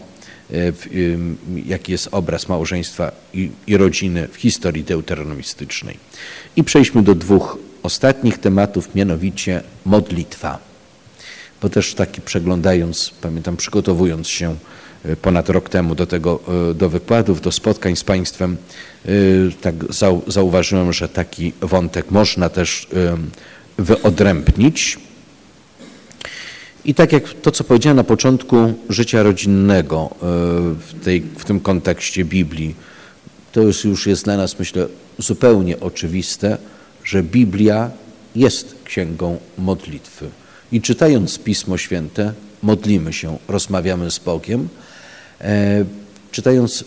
jaki jest obraz małżeństwa i, i rodziny w historii deuteronomistycznej. I przejdźmy do dwóch ostatnich tematów, mianowicie modlitwa. Bo też taki przeglądając, pamiętam, przygotowując się ponad rok temu do tego, e, do wykładów, do spotkań z Państwem, e, tak zauważyłem, że taki wątek można też e, wyodrębnić. I tak jak to, co powiedziałem na początku życia rodzinnego w, tej, w tym kontekście Biblii, to już, już jest dla nas, myślę, zupełnie oczywiste, że Biblia jest księgą modlitwy. I czytając Pismo Święte, modlimy się, rozmawiamy z Bogiem, E, czytając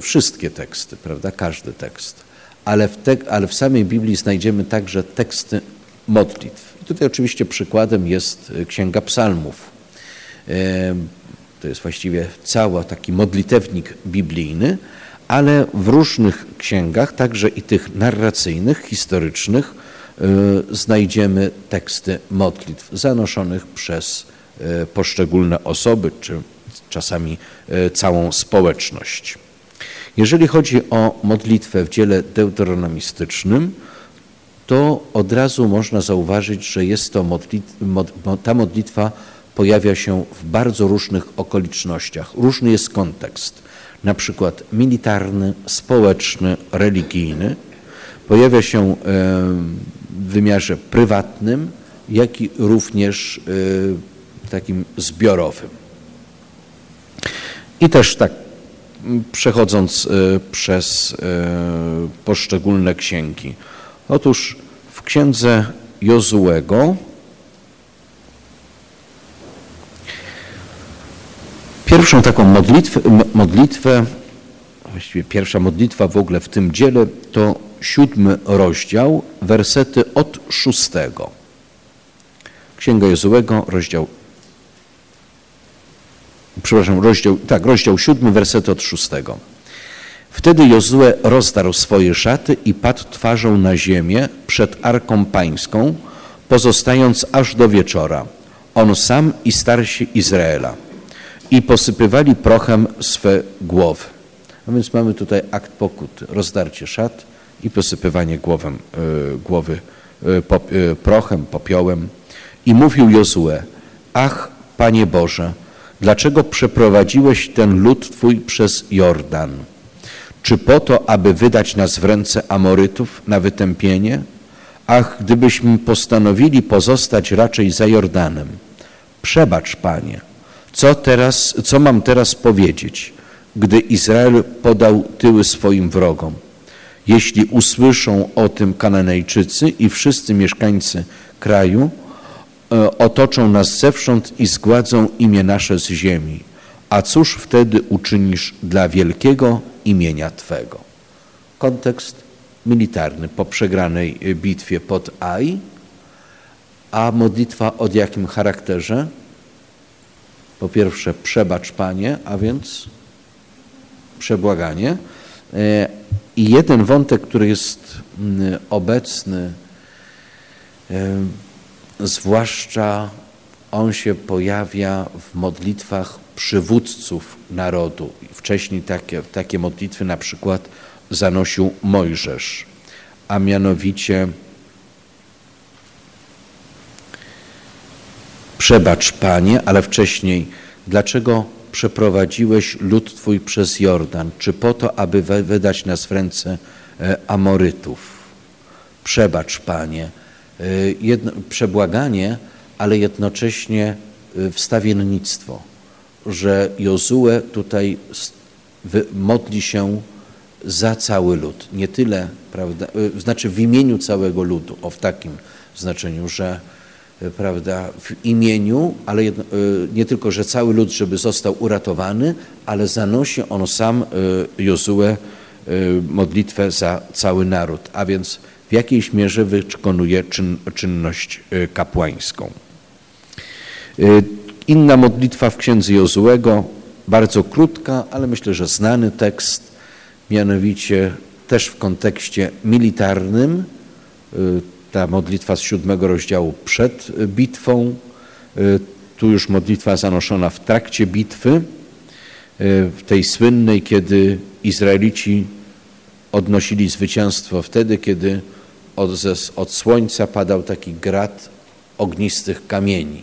wszystkie teksty, prawda, każdy tekst, ale w, te, ale w samej Biblii znajdziemy także teksty modlitw. I tutaj oczywiście przykładem jest e, Księga Psalmów. E, to jest właściwie cały taki modlitewnik biblijny, ale w różnych księgach, także i tych narracyjnych, historycznych, znajdziemy teksty modlitw zanoszonych przez poszczególne osoby czy czasami e, całą społeczność. Jeżeli chodzi o modlitwę w dziele deuteronomistycznym, to od razu można zauważyć, że jest to mod ta modlitwa pojawia się w bardzo różnych okolicznościach. Różny jest kontekst, na przykład militarny, społeczny, religijny. pojawia się e, w wymiarze prywatnym, jak i również e, takim zbiorowym. I też tak przechodząc przez poszczególne księgi. Otóż w księdze Jozułego pierwszą taką modlitwę, modlitwę, właściwie pierwsza modlitwa w ogóle w tym dziele to siódmy rozdział, wersety od szóstego. Księga Jozułego, rozdział przepraszam, rozdział, tak, rozdział siódmy, wersety od szóstego. Wtedy Jozue rozdarł swoje szaty i padł twarzą na ziemię przed Arką Pańską, pozostając aż do wieczora, on sam i starsi Izraela. I posypywali prochem swe głowy. A więc mamy tutaj akt pokuty, rozdarcie szat i posypywanie głowem, y, głowy pop, y, prochem, popiołem. I mówił Jozue, ach, Panie Boże, dlaczego przeprowadziłeś ten lud Twój przez Jordan? Czy po to, aby wydać nas w ręce Amorytów na wytępienie? Ach, gdybyśmy postanowili pozostać raczej za Jordanem. Przebacz, Panie, co, teraz, co mam teraz powiedzieć, gdy Izrael podał tyły swoim wrogom? Jeśli usłyszą o tym Kananejczycy i wszyscy mieszkańcy kraju, e, otoczą nas zewsząd i zgładzą imię nasze z ziemi. A cóż wtedy uczynisz dla wielkiego imienia Twego? Kontekst militarny po przegranej bitwie pod Aj, a modlitwa od jakim charakterze? Po pierwsze, przebacz Panie, a więc przebłaganie. E, I jeden wątek, który jest mm, obecny, e, zwłaszcza on się pojawia w modlitwach przywódców narodu. Wcześniej takie, takie modlitwy na przykład zanosił Mojżesz, a mianowicie Przebacz, Panie, ale wcześniej, dlaczego przeprowadziłeś lud Twój przez Jordan? Czy po to, aby wydać nas w ręce e, Amorytów? Przebacz, Panie. E, jedno, przebłaganie, ale jednocześnie e, wstawiennictwo, że Jozue tutaj modli się za cały lud. Nie tyle, prawda, znaczy w imieniu całego ludu, o w takim znaczeniu, że prawda, w imieniu, ale jedno, e, nie tylko, że cały lud, żeby został uratowany, ale zanosi on sam e, Jozue modlitwę za cały naród, a więc w jakiejś mierze wykonuje czyn, czynność kapłańską. Inna modlitwa w księdze Jozuego, bardzo krótka, ale myślę, że znany tekst, mianowicie też w kontekście militarnym, ta modlitwa z siódmego rozdziału przed bitwą, y, tu już modlitwa zanoszona w trakcie bitwy, y, w tej słynnej, kiedy Izraelici odnosili zwycięstwo wtedy, kiedy od, od słońca padał taki grad ognistych kamieni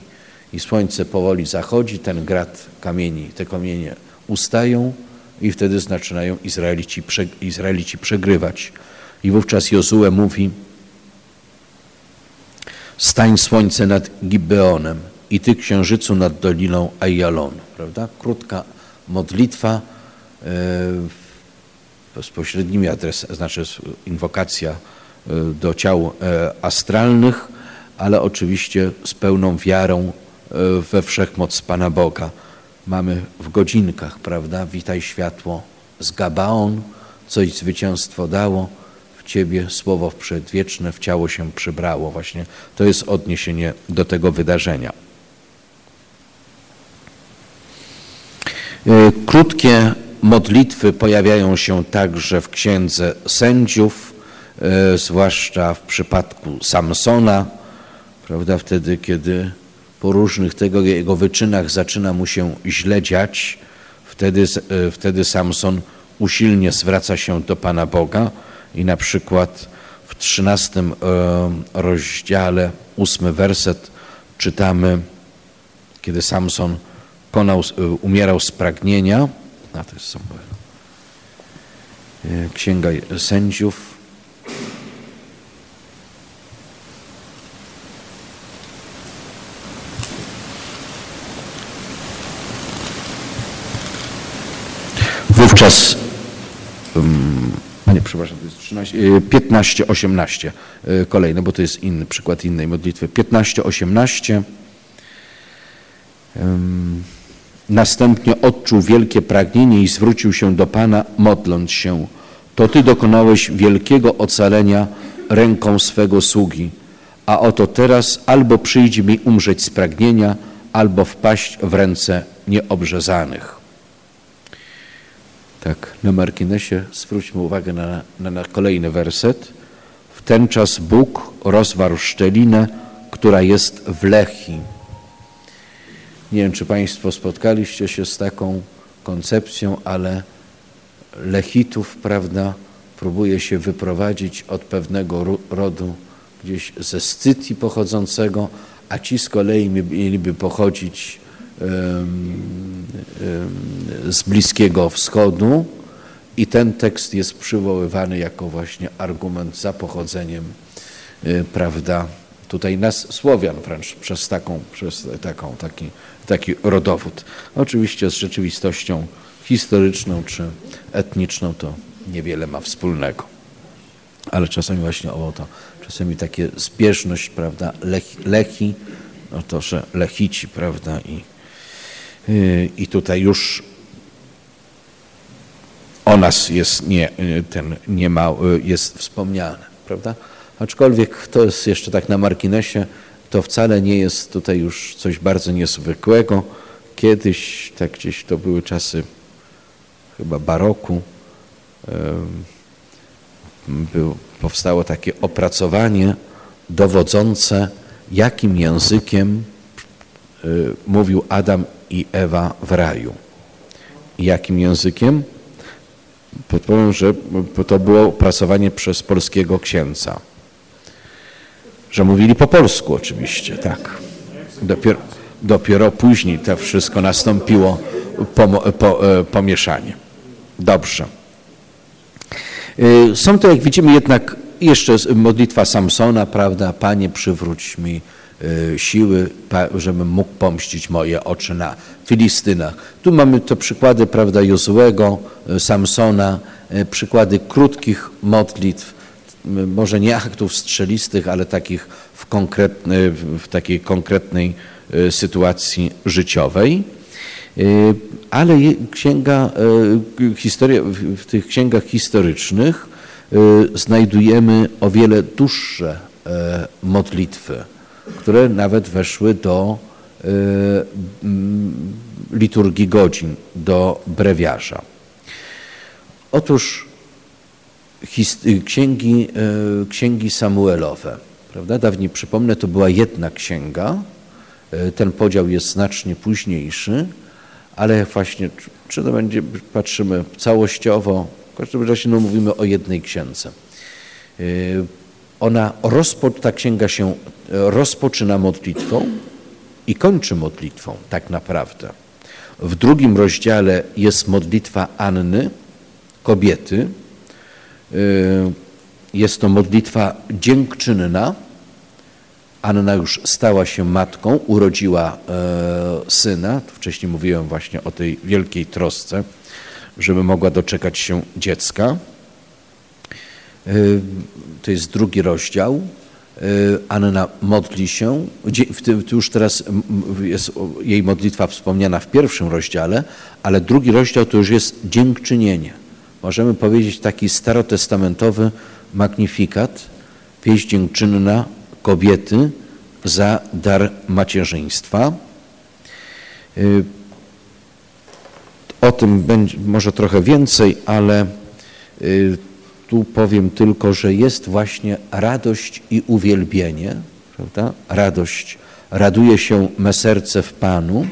i słońce powoli zachodzi, ten grad kamieni, te kamienie ustają i wtedy zaczynają Izraelici, Izraelici przegrywać. I wówczas Jozue mówi, Stań słońce nad Gibeonem i ty księżycu nad doliną Ajalon. Prawda? Krótka modlitwa, e, bezpośrednimi adres, znaczy inwokacja e, do ciał e, astralnych, ale oczywiście z pełną wiarą we wszechmoc Pana Boga. Mamy w godzinkach, prawda? Witaj światło z Gabaon, coś zwycięstwo dało Ciebie słowo przedwieczne w ciało się przybrało. Właśnie to jest odniesienie do tego wydarzenia. E, krótkie modlitwy pojawiają się także w księdze sędziów, e, zwłaszcza w przypadku Samsona, prawda, wtedy, kiedy po różnych tego jego wyczynach zaczyna mu się źle dziać, wtedy, e, wtedy Samson usilnie zwraca się do Pana Boga i na przykład w 13 e, rozdziale, 8 werset czytamy, kiedy Samson konał, e, umierał z pragnienia, a to jest Samuel, e, Księga Sędziów, Wówczas um, a nie, przepraszam, to jest 13, y, 15, 18 y, kolejne, bo to jest inny przykład innej modlitwy. 15, 18. Ym, Następnie odczuł wielkie pragnienie i zwrócił się do Pana, modląc się. To Ty dokonałeś wielkiego ocalenia ręką swego sługi, a oto teraz albo przyjdzie mi umrzeć z pragnienia, albo wpaść w ręce nieobrzezanych. Tak, na marginesie zwróćmy uwagę na, na, na kolejny werset. W ten czas Bóg rozwarł szczelinę, która jest w Lechi. Nie wiem, czy Państwo spotkaliście się z taką koncepcją, ale Lechitów, prawda, próbuje się wyprowadzić od pewnego ro- rodu gdzieś ze Scytii pochodzącego, a ci z kolei mieliby pochodzić z Bliskiego Wschodu i ten tekst jest przywoływany jako właśnie argument za pochodzeniem, y, prawda, tutaj nas Słowian wręcz przez taką, przez taką, taki, taki rodowód. Oczywiście z rzeczywistością historyczną czy etniczną to niewiele ma wspólnego. Ale czasami właśnie o to, czasami takie zbieżność, prawda, Lechi, Lechi no to, że Lechici, prawda, i, i tutaj już o nas jest nie, yy, ten nie ma, yy, jest wspomniane, prawda? Aczkolwiek to jest jeszcze tak na marginesie, to wcale nie jest tutaj już coś bardzo niezwykłego. Kiedyś, tak gdzieś to były czasy chyba baroku, był, powstało takie opracowanie dowodzące, jakim językiem y, mówił Adam i Ewa w raju. Jakim językiem? Podpowiem, że to było opracowanie przez polskiego księdza. Że mówili po polsku oczywiście, tak. Dopiero, dopiero później to wszystko nastąpiło pomo, po, e, pomieszanie. Dobrze. Y, Są to, jak widzimy, jednak jeszcze modlitwa Samsona, prawda? Panie, przywróć mi y, siły, pa- żebym mógł pomścić moje oczy na Filistynach. Tu mamy to przykłady, prawda, Jozułego, y, Samsona, y, przykłady krótkich modlitw, może nie aktów strzelistych, ale takich w, konkretny, w takiej konkretnej sytuacji życiowej. Ale księga, historia, w tych księgach historycznych znajdujemy o wiele dłuższe modlitwy, które nawet weszły do y, mm, liturgii godzin, do brewiarza. Otóż y, księgi, y, księgi Samuelowe, prawda? Dawniej przypomnę, to była jedna księga. Ten podział jest znacznie późniejszy, ale właśnie, czy to będzie, patrzymy całościowo, w każdym razie no, mówimy o jednej księdze. Ona, rozpo, ta księga się y, rozpoczyna modlitwą i kończy modlitwą, tak naprawdę. W drugim rozdziale jest modlitwa Anny, kobiety. Y, Jest to modlitwa dziękczynna. Anna już stała się matką, urodziła e, syna. Wcześniej mówiłem właśnie o tej wielkiej trosce, żeby mogła doczekać się dziecka. E, To jest drugi rozdział. E, Anna modli się. Już teraz jest jej modlitwa wspomniana w pierwszym rozdziale, ale drugi rozdział to już jest dziękczynienie. Możemy powiedzieć taki starotestamentowy magnifikat, pieśń dziękczynna kobiety za dar macierzyństwa. Y, O tym będzie może trochę więcej, ale y, tu powiem tylko, że jest właśnie radość i uwielbienie, prawda? Radość, raduje się me serce w Panu,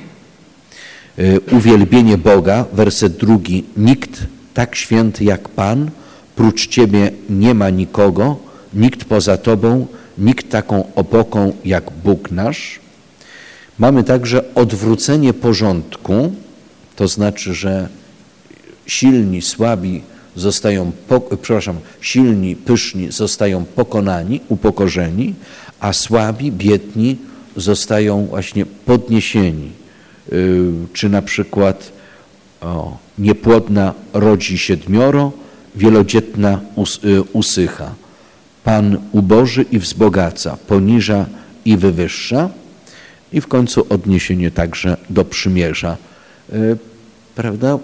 Y, uwielbienie Boga, werset drugi, nikt tak święty jak Pan, prócz Ciebie nie ma nikogo, nikt poza Tobą, nikt taką opoką jak Bóg nasz. Mamy także odwrócenie porządku, to znaczy, że silni, słabi zostają, przepraszam, silni, pyszni zostają pokonani, upokorzeni, a słabi, biedni zostają właśnie podniesieni. Y, Czy na przykład o, niepłodna rodzi siedmioro, wielodzietna y, usycha. Pan uboży i wzbogaca, poniża i wywyższa. I w końcu odniesienie także do przymierza. Y, prawda?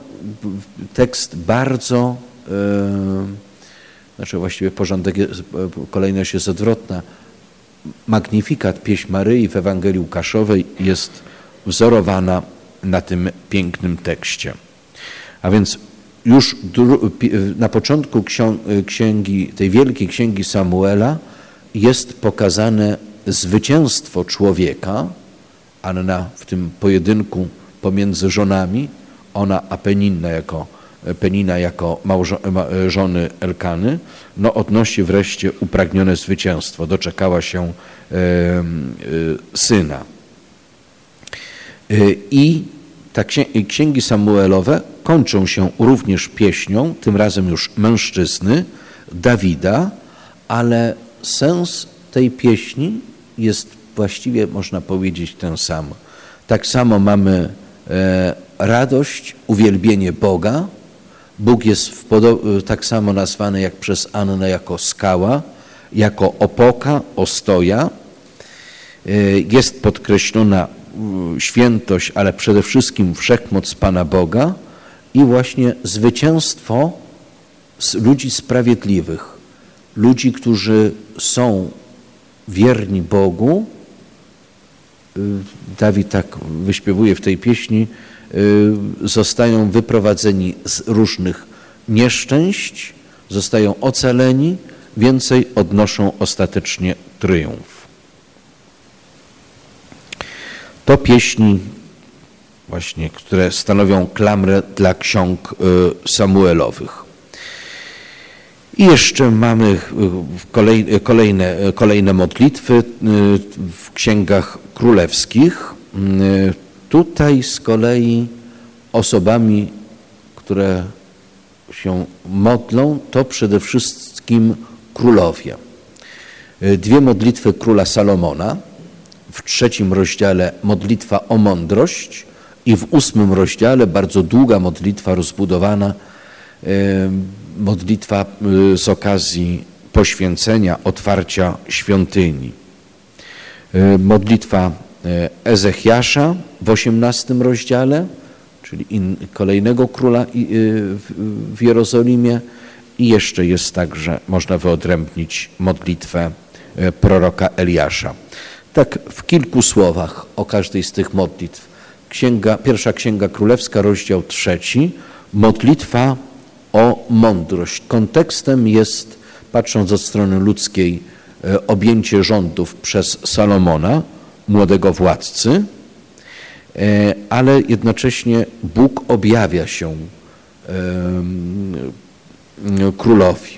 Tekst bardzo, znaczy właściwie porządek, jest, kolejność jest odwrotna. Magnifikat pieśń Maryi w Ewangelii Łukaszowej jest wzorowana na tym pięknym tekście. A więc już na początku księgi, tej wielkiej księgi Samuela jest pokazane zwycięstwo człowieka, Anna w tym pojedynku pomiędzy żonami, ona a Penina jako, Penina jako żony Elkany, no odnosi wreszcie upragnione zwycięstwo, doczekała się e, syna. E, I księgi Samuelowe kończą się również pieśnią, tym razem już mężczyzny, Dawida, ale sens tej pieśni jest właściwie, można powiedzieć, ten sam. Tak samo mamy e, radość, uwielbienie Boga. Bóg jest tak samo nazwany jak przez Annę jako skała, jako opoka, ostoja. E, jest podkreślona świętość, ale przede wszystkim wszechmoc Pana Boga i właśnie zwycięstwo ludzi sprawiedliwych, ludzi, którzy są wierni Bogu. Y, Dawid tak wyśpiewuje w tej pieśni, y, zostają wyprowadzeni z różnych nieszczęść, zostają ocaleni, więcej odnoszą ostatecznie tryumf. To pieśni właśnie, które stanowią klamrę dla ksiąg y, Samuelowych. I jeszcze mamy y, kolejne, kolejne modlitwy y, w księgach królewskich. Tutaj z kolei osobami, które się modlą, to przede wszystkim królowie. Dwie modlitwy króla Salomona, w trzecim rozdziale modlitwa o mądrość i w ósmym rozdziale bardzo długa modlitwa rozbudowana, modlitwa y, z okazji poświęcenia, otwarcia świątyni. Y, modlitwa y, Ezechiasza w osiemnastym rozdziale, czyli kolejnego króla w Jerozolimie i jeszcze jest także, można wyodrębnić modlitwę proroka Eliasza. Tak w kilku słowach o każdej z tych modlitw. Księga, pierwsza Księga Królewska, rozdział trzeci, modlitwa o mądrość. Kontekstem jest, patrząc od strony ludzkiej, e, objęcie rządów przez Salomona, młodego władcy, e, ale jednocześnie Bóg objawia się królowi.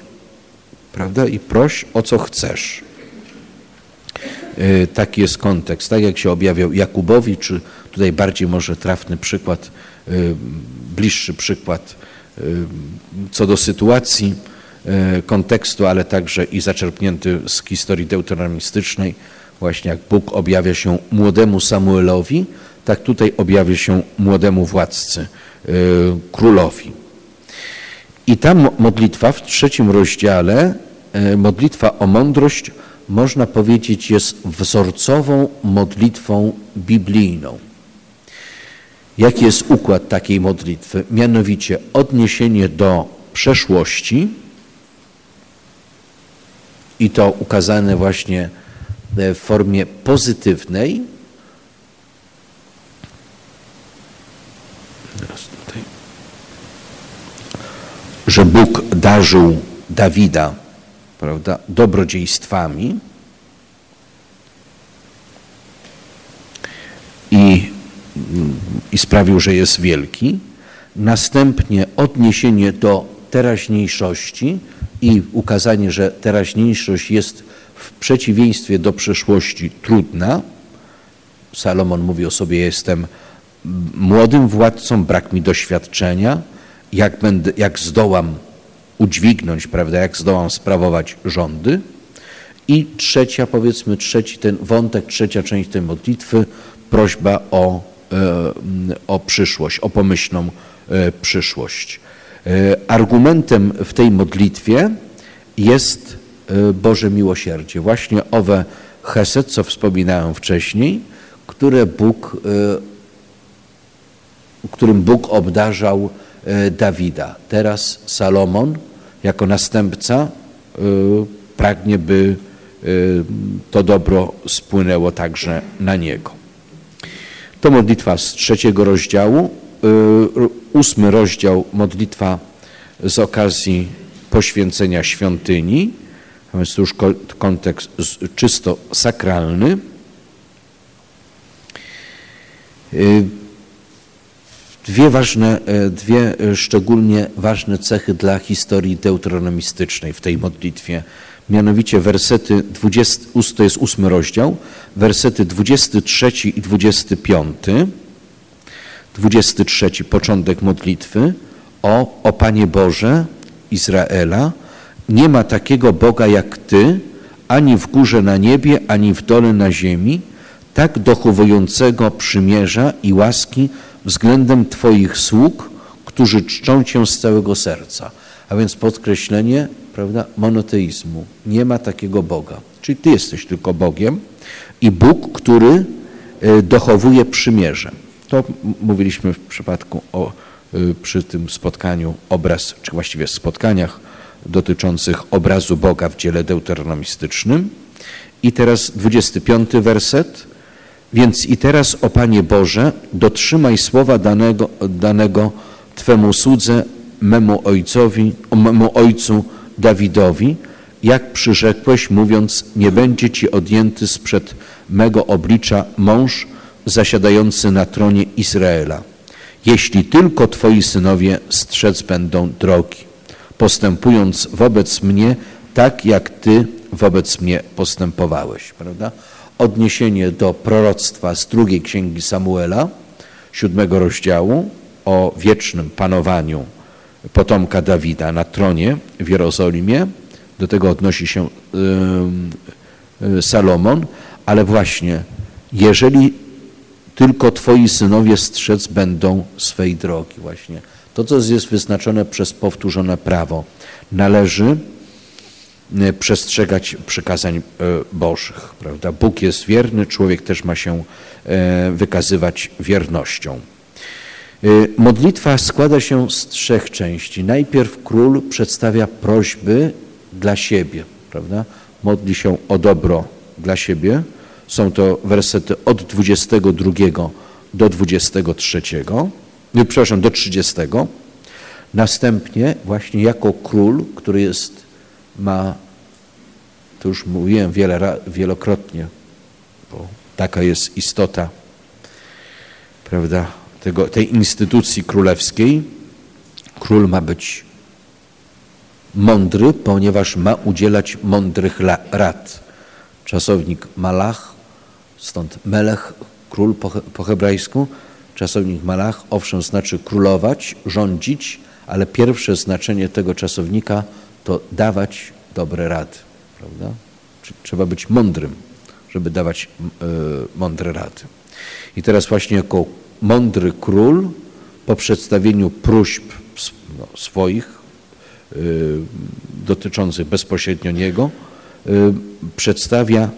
Prawda? I proś o co chcesz. E, taki jest kontekst. Tak jak się objawiał Jakubowi, czy tutaj bardziej może trafny przykład, e, bliższy przykład co do sytuacji, kontekstu, ale także i zaczerpnięty z historii deuteronomistycznej, właśnie jak Bóg objawia się młodemu Samuelowi, tak tutaj objawia się młodemu władcy, królowi. I ta modlitwa w trzecim rozdziale, modlitwa o mądrość, można powiedzieć, jest wzorcową modlitwą biblijną. Jaki jest układ takiej modlitwy? Mianowicie odniesienie do przeszłości i to ukazane właśnie w formie pozytywnej. Że Bóg darzył Dawida prawda, dobrodziejstwami i, i sprawił, że jest wielki. Następnie odniesienie do teraźniejszości i ukazanie, że teraźniejszość jest w przeciwieństwie do przeszłości trudna. Salomon mówi o sobie, jestem młodym władcą, brak mi doświadczenia, jak, będę, jak zdołam udźwignąć, prawda, jak zdołam sprawować rządy. I trzecia, powiedzmy, trzeci ten wątek, trzecia część tej modlitwy, prośba o, e, o przyszłość, o pomyślną e, przyszłość. E, Argumentem w tej modlitwie jest Boże miłosierdzie. Właśnie owe chesed, co wspominałem wcześniej, które Bóg, którym Bóg obdarzał Dawida. Teraz Salomon jako następca pragnie, by to dobro spłynęło także na niego. To modlitwa z trzeciego rozdziału. Ósmy rozdział, modlitwa z okazji poświęcenia świątyni, a więc to już kontekst czysto sakralny. Dwie ważne, dwie szczególnie ważne cechy dla historii deuteronomistycznej w tej modlitwie. Mianowicie wersety 20, to jest ósmy rozdział, wersety 23 i 25, 23 początek modlitwy. O, o Panie Boże Izraela, nie ma takiego Boga jak Ty, ani w górze na niebie, ani w dole na ziemi, tak dochowującego przymierza i łaski względem Twoich sług, którzy czczą Cię z całego serca. A więc podkreślenie prawda, monoteizmu. Nie ma takiego Boga. Czyli Ty jesteś tylko Bogiem i Bóg, który e, dochowuje przymierze. To mówiliśmy w przypadku o, e, przy tym spotkaniu obraz, czy właściwie spotkaniach dotyczących obrazu Boga w dziele deuteronomistycznym. I teraz 25 werset. Więc i teraz, o Panie Boże, dotrzymaj słowa danego, danego Twemu słudze, memu ojcowi, memu ojcu Dawidowi, jak przyrzekłeś, mówiąc, nie będzie ci odjęty sprzed mego oblicza mąż zasiadający na tronie Izraela, jeśli tylko twoi synowie strzec będą drogi, postępując wobec mnie tak, jak ty wobec mnie postępowałeś. Prawda? Odniesienie do proroctwa z drugiej księgi Samuela, siódmego rozdziału, o wiecznym panowaniu potomka Dawida na tronie w Jerozolimie. Do tego odnosi się Salomon, ale właśnie, jeżeli tylko Twoi synowie strzec będą swej drogi, właśnie. To, co jest wyznaczone przez powtórzone prawo, należy przestrzegać przykazań e, Bożych. Prawda? Bóg jest wierny, człowiek też ma się e, wykazywać wiernością. Modlitwa składa się z trzech części. Najpierw król przedstawia prośby dla siebie, prawda? Modli się o dobro dla siebie. Są to wersety od 22 do 23, nie, przepraszam, do 30. Następnie właśnie jako król, który jest, ma, to już mówiłem wiele, wielokrotnie, bo taka jest istota, prawda, tego, tej instytucji królewskiej, król ma być mądry, ponieważ ma udzielać mądrych rad. Czasownik malach, stąd melech, król po, po hebrajsku, czasownik malach, owszem, znaczy królować, rządzić, ale pierwsze znaczenie tego czasownika to dawać dobre rady. Prawda? Trzeba być mądrym, żeby dawać y, mądre rady. I teraz właśnie jako mądry król po przedstawieniu próśb no, swoich y, dotyczących bezpośrednio niego y, przedstawia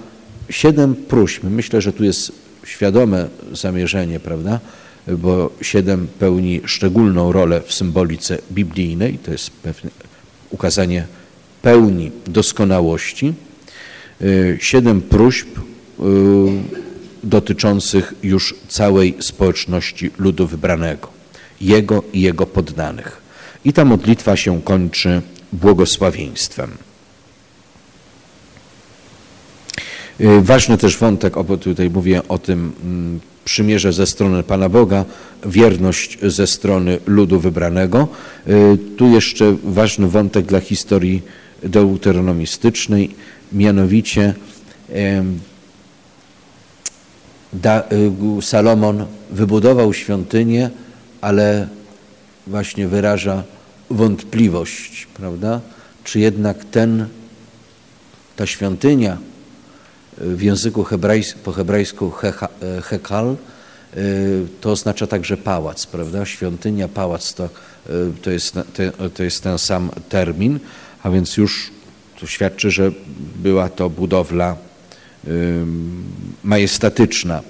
siedem próśb. Myślę, że tu jest świadome zamierzenie, prawda? Bo siedem pełni szczególną rolę w symbolice biblijnej. To jest pewne ukazanie pełni doskonałości. Y, siedem próśb dotyczących już całej społeczności ludu wybranego, jego i jego poddanych. I ta modlitwa się kończy błogosławieństwem. Y, ważny też wątek, bo tutaj mówię o tym mm, przymierze ze strony Pana Boga, wierność ze strony ludu wybranego. Y, tu jeszcze ważny wątek dla historii deuteronomistycznej, mianowicie y, Salomon wybudował świątynię, ale właśnie wyraża wątpliwość, prawda? Czy jednak ten, ta świątynia w języku hebrajs, po hebrajsku y, hekal y, to oznacza także pałac, prawda? Świątynia, pałac to, y, to, jest, to jest ten sam termin, a więc już to świadczy, że była to budowla majestatyczna.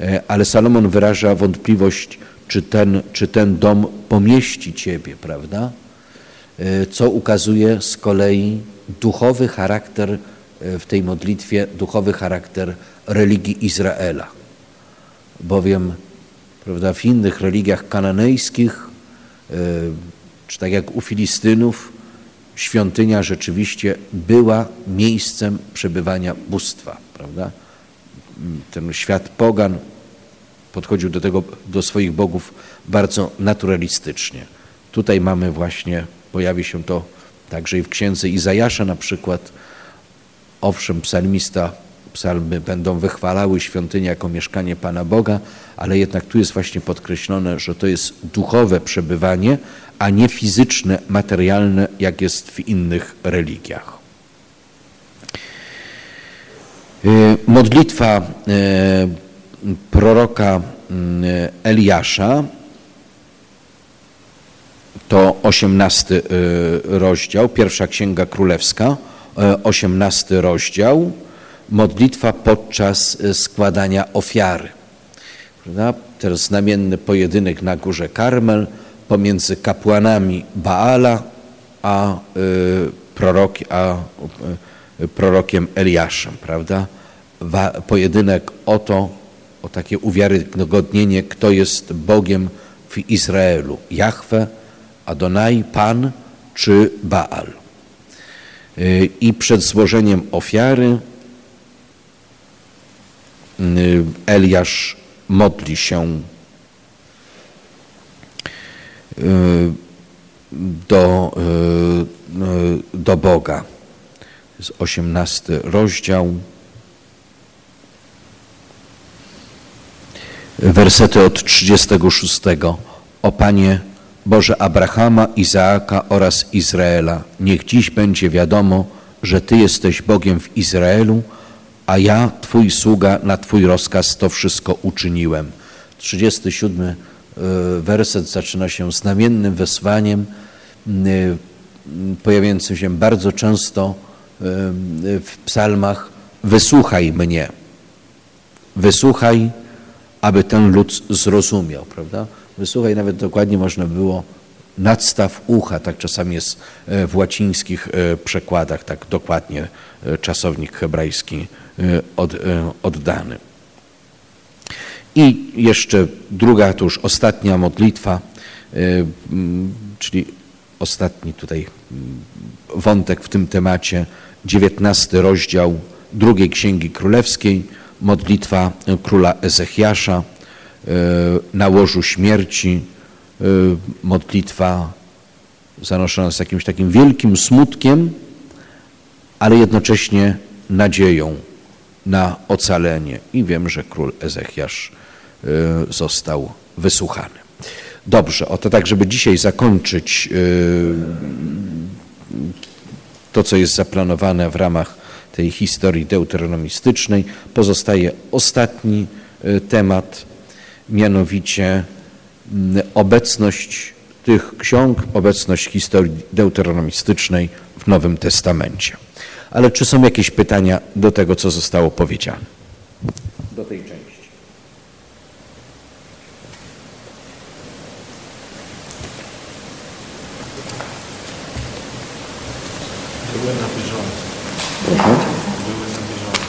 E, ale Salomon wyraża wątpliwość, czy ten, czy ten dom pomieści Ciebie, prawda? E, co ukazuje z kolei duchowy charakter e, w tej modlitwie, duchowy charakter religii Izraela. Bowiem prawda, w innych religiach kananejskich, czy tak jak u Filistynów, świątynia rzeczywiście była miejscem przebywania bóstwa, prawda? Ten świat pogan podchodził do tego, do swoich bogów bardzo naturalistycznie. Tutaj mamy właśnie, pojawi się to także i w księdze Izajasza na przykład. Owszem, psalmista, psalmy będą wychwalały świątynię jako mieszkanie Pana Boga, ale jednak tu jest właśnie podkreślone, że to jest duchowe przebywanie, a nie fizyczne, materialne, jak jest w innych religiach. Y, modlitwa y, proroka y, Eliasza to 18 rozdział, pierwsza księga królewska, 18 rozdział, modlitwa podczas składania ofiary. Ten znamienny pojedynek na górze Karmel, pomiędzy kapłanami Baala a, y, prorok, a prorokiem Eliaszem, prawda? Pojedynek o to, o takie uwiarygodnienie, kto jest Bogiem w Izraelu. Jahwe, Adonai, Pan czy Baal. Y, I przed złożeniem ofiary Eliasz modli się Y, do, y, y, do Boga. To jest osiemnasty rozdział. Wersety od 36. O Panie Boże Abrahama, Izaaka oraz Izraela, niech dziś będzie wiadomo, że Ty jesteś Bogiem w Izraelu, a ja, Twój sługa, na Twój rozkaz to wszystko uczyniłem. 37 E, werset zaczyna się znamiennym wezwaniem, e, pojawiającym się bardzo często e, w psalmach wysłuchaj mnie, wysłuchaj, aby ten lud zrozumiał, prawda? Wysłuchaj nawet dokładnie można było nadstaw ucha, tak czasami jest w łacińskich przekładach, tak dokładnie czasownik hebrajski oddany. I jeszcze druga, to już ostatnia modlitwa, czyli ostatni tutaj wątek w tym temacie, dziewiętnasty rozdział drugiej Księgi Królewskiej, modlitwa króla Ezechiasza na łożu śmierci, y, modlitwa zanoszona z jakimś takim wielkim smutkiem, ale jednocześnie nadzieją na ocalenie. I wiem, że król Ezechiasz Y, został wysłuchany. Dobrze, oto tak, żeby dzisiaj zakończyć to, co jest zaplanowane w ramach tej historii deuteronomistycznej, pozostaje ostatni temat, mianowicie mm, obecność tych ksiąg, obecność historii deuteronomistycznej w Nowym Testamencie. Ale czy są jakieś pytania do tego, co zostało powiedziane? Do tej części. Były na bieżąco. Proszę? Były na bieżąco.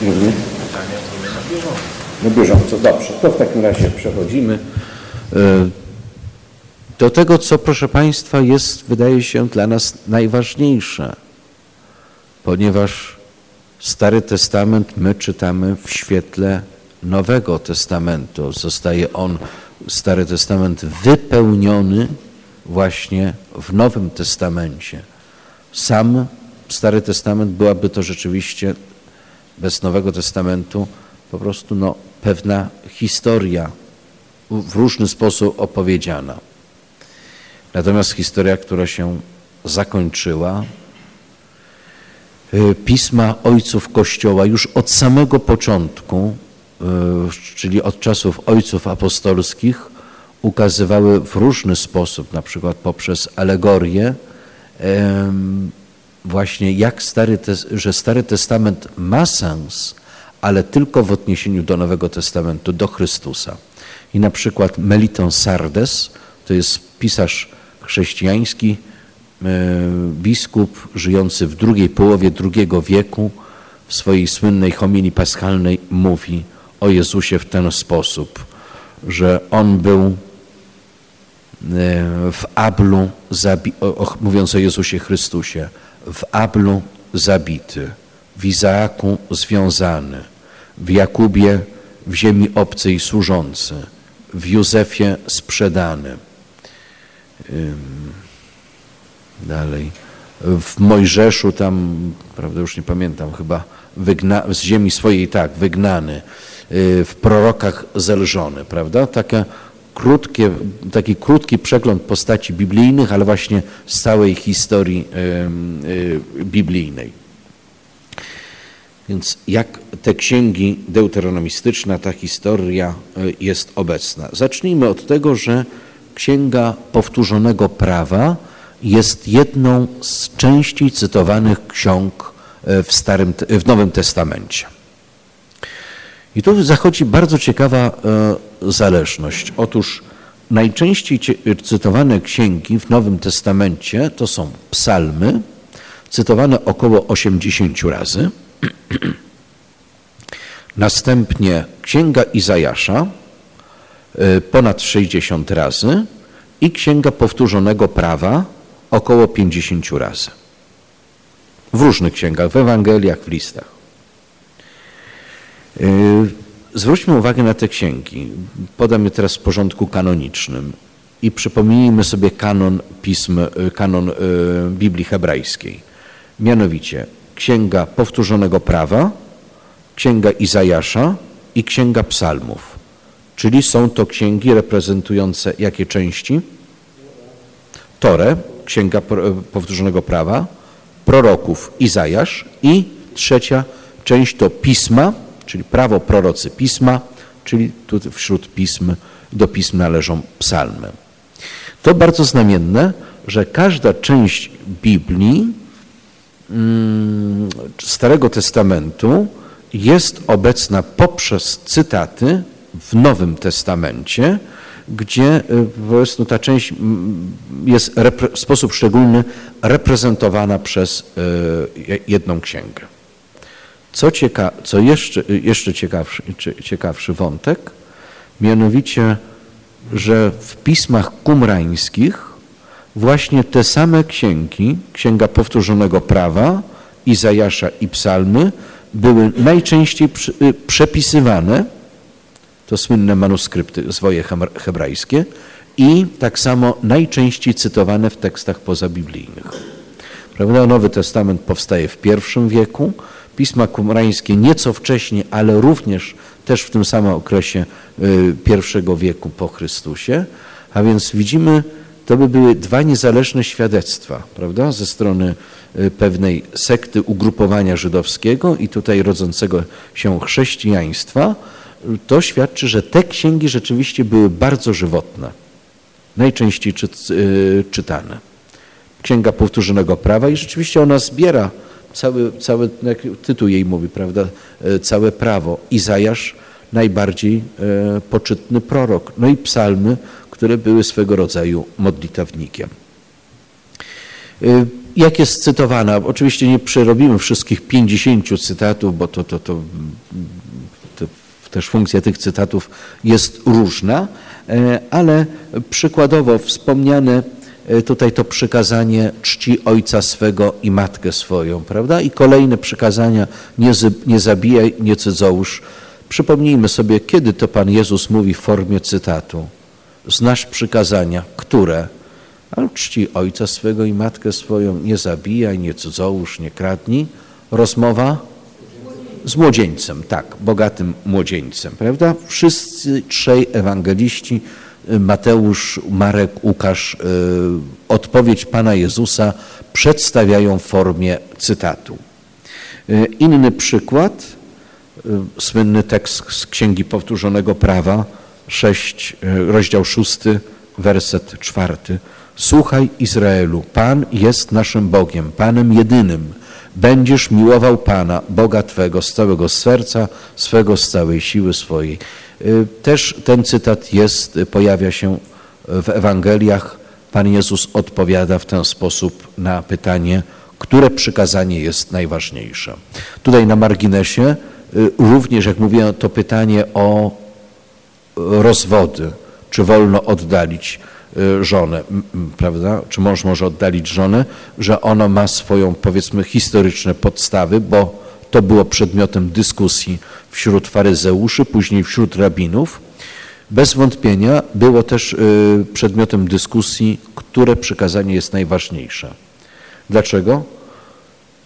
Rozumiem? Pytania były na bieżąco. Na bieżąco. Dobrze, to w takim razie przechodzimy. E, do tego, co proszę Państwa jest, wydaje się, dla nas najważniejsze, ponieważ Stary Testament my czytamy w świetle Nowego Testamentu. Zostaje on, Stary Testament, wypełniony właśnie w Nowym Testamencie. Sam Stary Testament byłaby to rzeczywiście bez Nowego Testamentu po prostu no, pewna historia w różny sposób opowiedziana. Natomiast historia, która się zakończyła, y, pisma ojców Kościoła już od samego początku czyli od czasów ojców apostolskich, ukazywały w różny sposób, na przykład poprzez alegorię, właśnie jak Stary, że Stary Testament ma sens, ale tylko w odniesieniu do Nowego Testamentu, do Chrystusa. I na przykład Meliton Sardes, to jest pisarz chrześcijański, biskup żyjący w drugiej połowie II wieku, w swojej słynnej homilii paschalnej mówi o Jezusie w ten sposób, że On był e, w Ablu, mówiąc o Jezusie Chrystusie, w Ablu zabity, w Izaaku związany, w Jakubie w ziemi obcej służący, w Józefie sprzedany. Dalej. W Mojżeszu tam, prawda, już nie pamiętam, chyba wygna, z ziemi swojej, tak, wygnany. Y, w prorokach zelżony, prawda? Taka krótkie, taki krótki przegląd postaci biblijnych, ale właśnie z całej historii y, biblijnej. Więc jak te księgi deuteronomistyczne, ta historia y, jest obecna? Zacznijmy od tego, że Księga Powtórzonego Prawa jest jedną z częściej cytowanych ksiąg e, w, Starym, w Nowym Testamencie. I tu zachodzi bardzo ciekawa e, zależność. Otóż najczęściej cytowane księgi w Nowym Testamencie to są psalmy, cytowane około 80 razy. Następnie Księga Izajasza e, ponad 60 razy i Księga Powtórzonego Prawa około 50 razy. W różnych księgach, w Ewangeliach, w listach. Yy, zwróćmy uwagę na te księgi. Podam je teraz w porządku kanonicznym i przypomnijmy sobie kanon pism, yy, kanon Biblii hebrajskiej. Mianowicie Księga Powtórzonego Prawa, Księga Izajasza i Księga Psalmów. Czyli są to księgi reprezentujące jakie części? Torę, Księga Powtórzonego Prawa, proroków Izajasz i trzecia część to pisma, czyli prawo prorocy pisma, czyli tu wśród pism, do pism należą psalmy. To bardzo znamienne, że każda część Biblii Starego Testamentu jest obecna poprzez cytaty w Nowym Testamencie, gdzie y, po prostu ta część jest w sposób szczególny reprezentowana przez y, jedną księgę. Co, cieka co jeszcze, y, jeszcze ciekawszy, ciekawszy wątek, mianowicie, że w pismach kumrańskich właśnie te same księgi, Księga Powtórzonego Prawa, Izajasza i Psalmy, były najczęściej przepisywane to słynne manuskrypty zwoje hebrajskie i tak samo najczęściej cytowane w tekstach pozabiblijnych. Prawda? Nowy Testament powstaje w I wieku, pisma kumrańskie nieco wcześniej, ale również też w tym samym okresie y, I wieku po Chrystusie, a więc widzimy, to by były dwa niezależne świadectwa, prawda, ze strony y, pewnej sekty ugrupowania żydowskiego i tutaj rodzącego się chrześcijaństwa, to świadczy, że te księgi rzeczywiście były bardzo żywotne, najczęściej czy, y, czytane. Księga Powtórzonego Prawa i rzeczywiście ona zbiera cały, cały jak tytuł jej mówi, prawda, y, całe prawo. Izajasz, najbardziej poczytny prorok. No i psalmy, które były swego rodzaju modlitewnikiem. Jak jest cytowana? Oczywiście nie przerobimy wszystkich 50 cytatów, bo to, to, to też funkcja tych cytatów jest różna, e, ale przykładowo wspomniane e, tutaj to przykazanie czci ojca swego i matkę swoją, prawda? I kolejne przykazania nie, nie zabijaj, nie cudzołóż. Przypomnijmy sobie, kiedy to Pan Jezus mówi w formie cytatu. Znasz przykazania, które? Czci ojca swego i matkę swoją, nie zabijaj, nie cudzołóż, nie kradnij. Rozmowa z młodzieńcem, tak, bogatym młodzieńcem, prawda? Wszyscy trzej ewangeliści, y, Mateusz, Marek, Łukasz, y, odpowiedź Pana Jezusa przedstawiają w formie cytatu. Y, inny przykład, słynny tekst z Księgi Powtórzonego Prawa, 6, y, rozdział 6, werset 4. Słuchaj Izraelu, Pan jest naszym Bogiem, Panem jedynym. Będziesz miłował Pana, Boga Twego z całego serca, swego, z całej siły swojej. Y, Też ten cytat jest, y, pojawia się w Ewangeliach. Pan Jezus odpowiada w ten sposób na pytanie, które przykazanie jest najważniejsze. Tutaj na marginesie również, jak mówiłem, to pytanie o rozwody, czy wolno oddalić y, żonę, prawda? Czy mąż może oddalić żonę, że ono ma swoją, powiedzmy, historyczne podstawy, bo to było przedmiotem dyskusji wśród faryzeuszy, później wśród rabinów. Bez wątpienia było też y, przedmiotem dyskusji, które przykazanie jest najważniejsze. Dlaczego?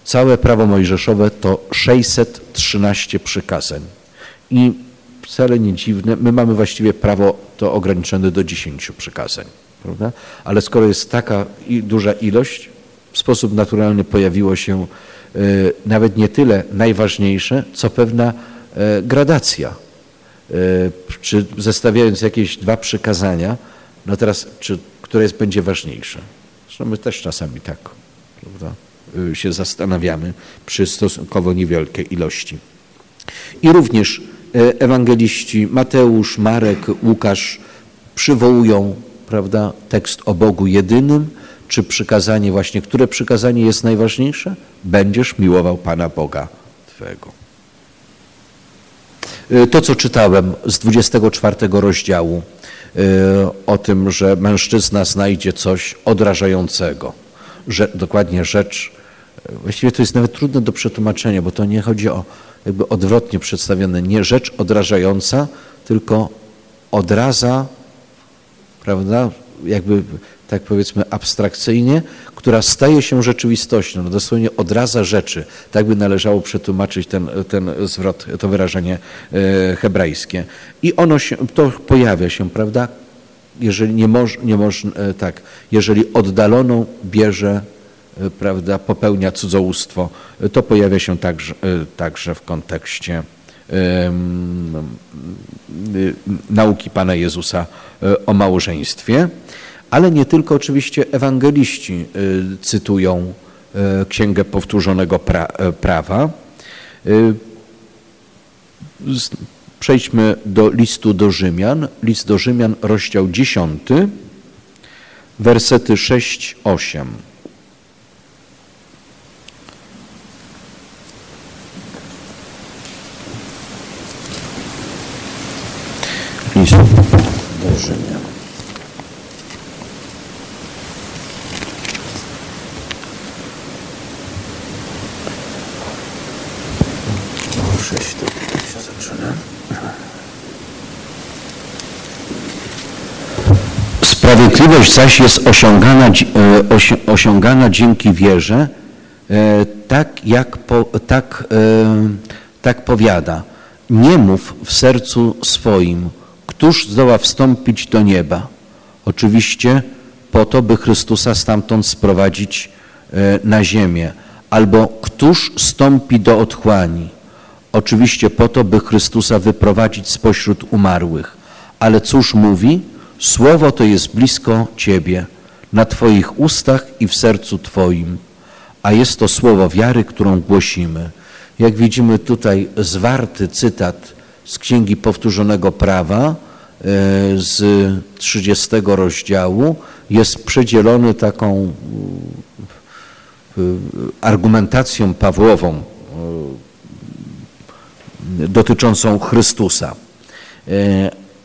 Całe prawo mojżeszowe to 613 przykazań. I wcale nie dziwne, my mamy właściwie prawo to ograniczone do 10 przykazań, prawda? Ale skoro jest taka duża ilość, w sposób naturalny pojawiło się y, nawet nie tyle najważniejsze, co pewna y, gradacja. Y, czy zestawiając jakieś dwa przykazania, no teraz, czy które jest, będzie ważniejsze? Zresztą my też czasami tak, prawda? się zastanawiamy przy stosunkowo niewielkiej ilości. I również ewangeliści Mateusz, Marek, Łukasz przywołują prawda, tekst o Bogu jedynym, czy przykazanie właśnie, które przykazanie jest najważniejsze? Będziesz miłował Pana Boga Twego. Y, To, co czytałem z 24 rozdziału y, o tym, że mężczyzna znajdzie coś odrażającego, że, dokładnie rzecz, właściwie to jest nawet trudne do przetłumaczenia, bo to nie chodzi o jakby odwrotnie przedstawione, nie rzecz odrażająca, tylko odraza, prawda, jakby tak powiedzmy abstrakcyjnie, która staje się rzeczywistością, no dosłownie odraza rzeczy. Tak by należało przetłumaczyć ten, ten zwrot, to wyrażenie e, hebrajskie. I ono się, to pojawia się, prawda, jeżeli nie moż, nie moż, e, tak, jeżeli oddaloną bierze, prawda, popełnia cudzołóstwo, e, to pojawia się także, e, także w kontekście y, nauki Pana Jezusa e, o małżeństwie, ale nie tylko oczywiście ewangeliści cytują e, Księgę Powtórzonego pra, e, Prawa. Przejdźmy do listu do Rzymian. List do Rzymian, rozdział 10, wersety 6-8. Sprawiedliwość zaś jest osiągana, e, osi- osiągana dzięki wierze, e, tak jak po, tak, e, tak powiada. Nie mów w sercu swoim, któż zdoła wstąpić do nieba. Oczywiście po to, by Chrystusa stamtąd sprowadzić na ziemię. Albo któż stąpi do otchłani. Oczywiście po to, by Chrystusa wyprowadzić spośród umarłych. Ale cóż mówi? Słowo to jest blisko Ciebie, na Twoich ustach i w sercu Twoim, a jest to słowo wiary, którą głosimy. Jak widzimy tutaj zwarty cytat z Księgi Powtórzonego Prawa e, z 30 rozdziału jest przedzielony taką e, argumentacją Pawłową dotyczącą Chrystusa.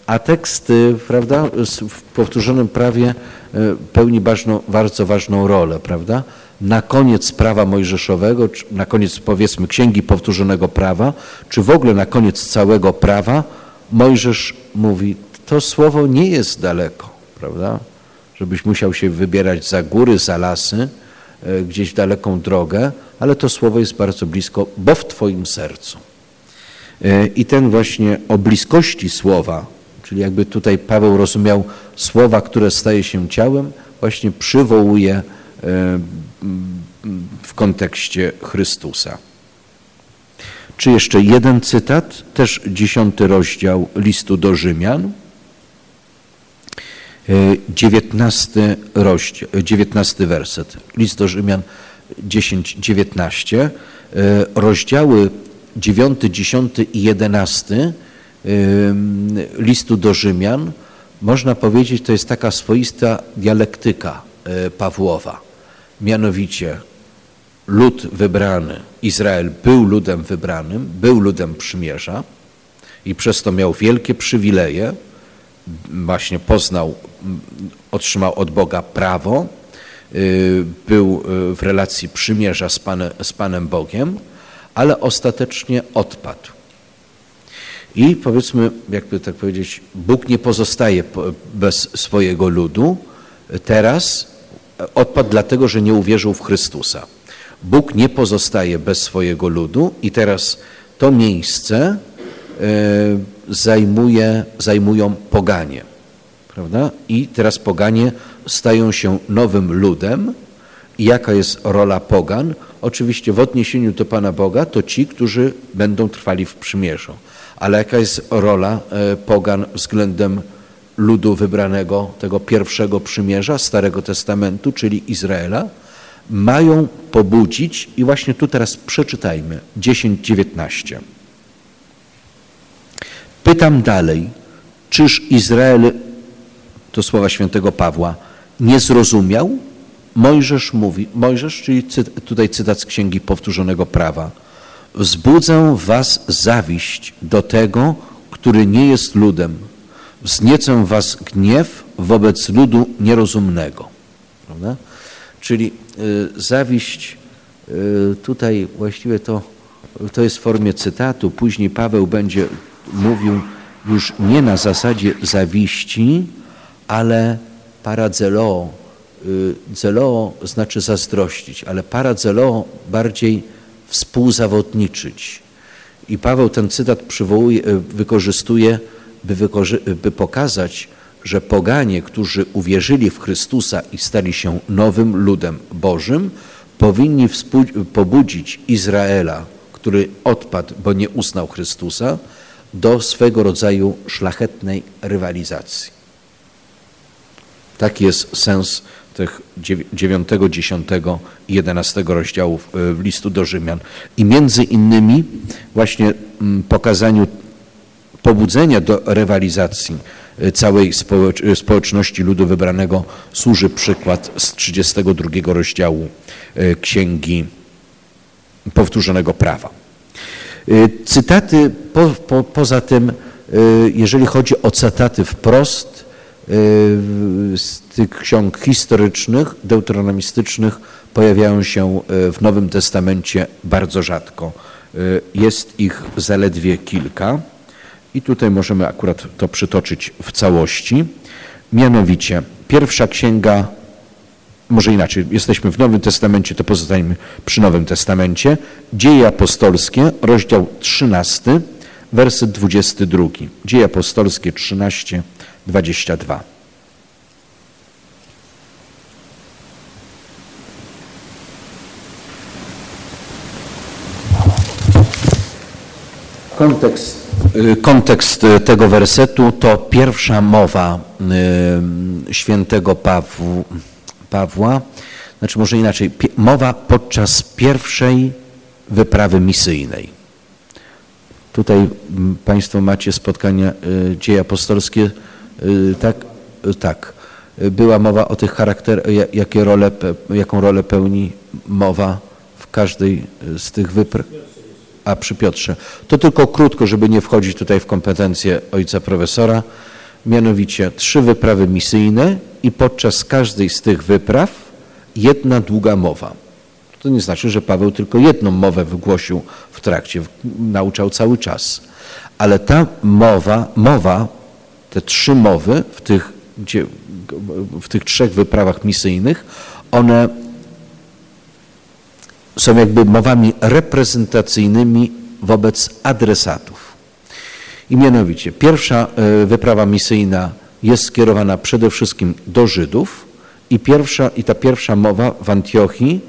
A tekst, y, prawda, w powtórzonym prawie e, pełni ważną, bardzo ważną rolę, prawda? Na koniec prawa mojżeszowego, na koniec powiedzmy księgi powtórzonego prawa, czy w ogóle na koniec całego prawa, Mojżesz mówi, to słowo nie jest daleko, prawda? Żebyś musiał się wybierać za góry, za lasy, e, gdzieś w daleką drogę, ale to słowo jest bardzo blisko, bo w Twoim sercu. E, I ten właśnie o bliskości słowa, czyli jakby tutaj Paweł rozumiał słowa, które staje się ciałem, właśnie przywołuje e, w kontekście Chrystusa. Czy jeszcze jeden cytat, też dziesiąty rozdział listu do Rzymian, dziewiętnasty rozdział, dziewiętnasty werset. List do Rzymian 10, 19. Rozdziały 9, 10 i 11 listu do Rzymian, można powiedzieć, to jest taka swoista dialektyka Pawłowa. Mianowicie lud wybrany, Izrael był ludem wybranym, był ludem przymierza i przez to miał wielkie przywileje, właśnie poznał, otrzymał od Boga prawo, był w relacji przymierza z Panem, z Panem Bogiem, ale ostatecznie odpadł. I powiedzmy, jakby tak powiedzieć, Bóg nie pozostaje bez swojego ludu. Teraz odpadł dlatego, że nie uwierzył w Chrystusa. Bóg nie pozostaje bez swojego ludu i teraz to miejsce zajmuje, zajmują poganie. Prawda? I teraz poganie stają się nowym ludem. I jaka jest rola pogan? Oczywiście w odniesieniu do Pana Boga to ci, którzy będą trwali w przymierzu. Ale jaka jest rola pogan względem ludu wybranego, tego pierwszego przymierza Starego Testamentu, czyli Izraela? Mają pobudzić, i właśnie tu teraz przeczytajmy 10-19. Pytam dalej, czyż Izrael, to słowa świętego Pawła, nie zrozumiał? Mojżesz mówi, Mojżesz, czyli tutaj cytat z Księgi Powtórzonego Prawa, wzbudzę was zawiść do tego, który nie jest ludem, wzniecę was gniew wobec ludu nierozumnego. Prawda? Czyli y, zawiść y, tutaj właściwie to, to jest w formie cytatu. Później Paweł będzie mówił już nie na zasadzie zawiści, ale paradzeloo. Zeloo znaczy zazdrościć, ale paradzeloo bardziej współzawodniczyć. I Paweł ten cytat przywołuje, wykorzystuje, by, wykorzy by pokazać, że poganie, którzy uwierzyli w Chrystusa i stali się nowym ludem Bożym, powinni pobudzić Izraela, który odpadł, bo nie uznał Chrystusa, do swego rodzaju szlachetnej rywalizacji. Taki jest sens tych 9, 10 i 11 rozdziałów listu do Rzymian. I między innymi właśnie pokazaniu pobudzenia do rywalizacji całej społeczności ludu wybranego służy przykład z 32 rozdziału Księgi Powtórzonego Prawa. Cytaty, po, po, poza tym, jeżeli chodzi o cytaty wprost z tych ksiąg historycznych, deuteronomistycznych, pojawiają się w Nowym Testamencie bardzo rzadko. Jest ich zaledwie kilka i tutaj możemy akurat to przytoczyć w całości. Mianowicie, pierwsza księga może inaczej, jesteśmy w Nowym Testamencie, to pozostańmy przy Nowym Testamencie. Dzieje apostolskie, rozdział 13, werset 22. Dzieje apostolskie 13, 22. Kontekst, kontekst tego wersetu to pierwsza mowa świętego Pawła, Pawła, znaczy może inaczej, mowa podczas pierwszej wyprawy misyjnej. Tutaj Państwo macie spotkania dzieje apostolskie, tak? Tak. Była mowa o tych charakterach, jakie role, jaką rolę pełni mowa w każdej z tych wypraw. A przy Piotrze. To tylko krótko, żeby nie wchodzić tutaj w kompetencje ojca profesora. Mianowicie trzy wyprawy misyjne i podczas każdej z tych wypraw jedna długa mowa. To nie znaczy, że Paweł tylko jedną mowę wygłosił w trakcie, nauczał cały czas. Ale ta mowa, mowa, te trzy mowy w tych, gdzie, w tych trzech wyprawach misyjnych, one są jakby mowami reprezentacyjnymi wobec adresatów. I mianowicie pierwsza wyprawa misyjna jest skierowana przede wszystkim do Żydów i, pierwsza, i ta pierwsza mowa w Antiochii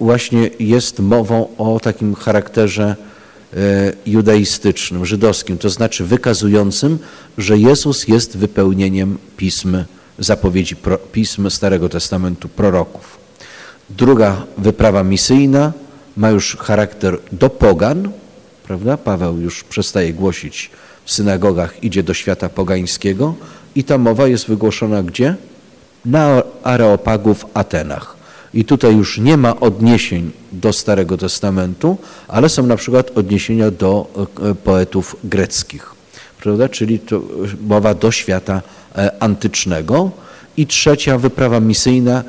właśnie jest mową o takim charakterze judaistycznym, żydowskim, to znaczy wykazującym, że Jezus jest wypełnieniem pism, zapowiedzi pism Starego Testamentu, proroków. Druga wyprawa misyjna ma już charakter do pogan, prawda? Paweł już przestaje głosić w synagogach, idzie do świata pogańskiego i ta mowa jest wygłoszona gdzie? Na Areopagu w Atenach. I tutaj już nie ma odniesień do Starego Testamentu, ale są na przykład odniesienia do e, poetów greckich, prawda? czyli to mowa do świata e, antycznego. I trzecia wyprawa misyjna,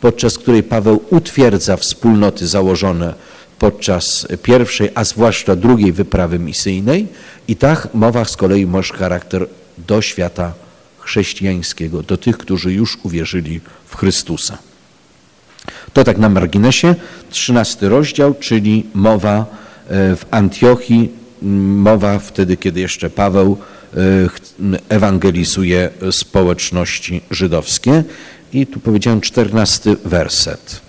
podczas której Paweł utwierdza wspólnoty założone podczas pierwszej, a zwłaszcza drugiej wyprawy misyjnej. I ta mowa z kolei ma charakter do świata chrześcijańskiego, do tych, którzy już uwierzyli w Chrystusa. To tak na marginesie. Trzynasty rozdział, czyli mowa e, w Antiochii, mowa wtedy, kiedy jeszcze Paweł e, ewangelizuje społeczności żydowskie. I tu powiedziałem czternasty werset.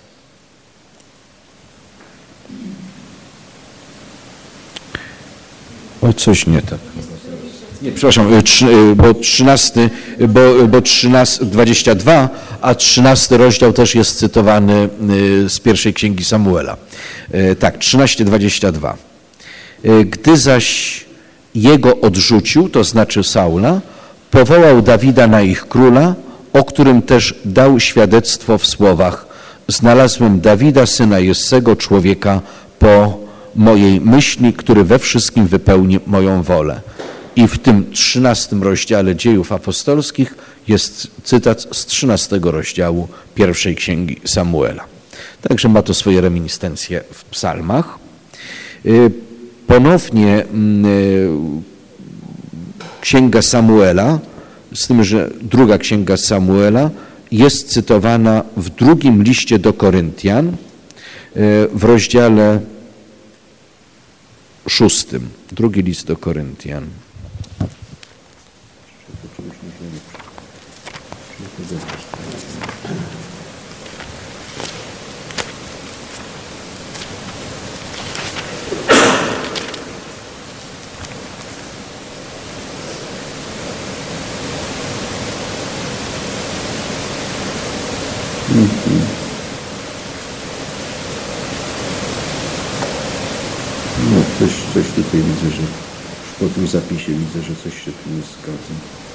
O, coś nie tak. Nie, przepraszam, y, y, bo 13, bo, bo 13, 22, a 13 rozdział też jest cytowany y, z pierwszej księgi Samuela. Tak, 13:22. Gdy zaś jego odrzucił, to znaczy Saula, powołał Dawida na ich króla, o którym też dał świadectwo w słowach: Znalazłem Dawida, syna Jessego, człowieka po mojej myśli, który we wszystkim wypełni moją wolę. I w tym trzynastym rozdziale dziejów apostolskich jest cytat z trzynastego rozdziału pierwszej księgi Samuela. Także ma to swoje reminiscencje w psalmach. Y, ponownie mm, y, księga Samuela, z tym, że druga księga Samuela jest cytowana w drugim liście do Koryntian y, w rozdziale szóstym. Drugi list do Koryntian. No, coś, coś tutaj widzę, że po tym zapisie widzę, że coś się tu nie zgadza.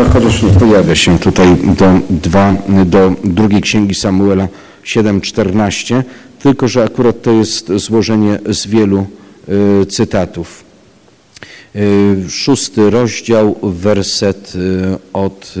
Y, ale chociaż nie pojawia się tutaj do, dwa, do drugiej księgi Samuela 7,14, tylko że akurat to jest złożenie z wielu y, cytatów. Y, szósty rozdział, werset od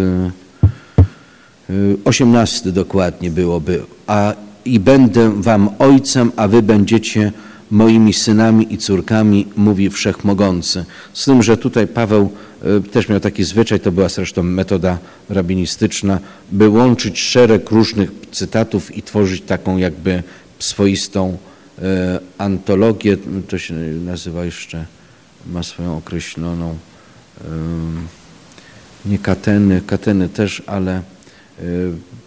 18 dokładnie byłoby. A i będę wam ojcem, a wy będziecie moimi synami i córkami, mówi Wszechmogący. Z tym, że tutaj Paweł e, też miał taki zwyczaj, to była zresztą metoda rabinistyczna, by łączyć szereg różnych cytatów i tworzyć taką jakby swoistą e, antologię, to się nazywa jeszcze, ma swoją określoną, nie kateny, kateny też, ale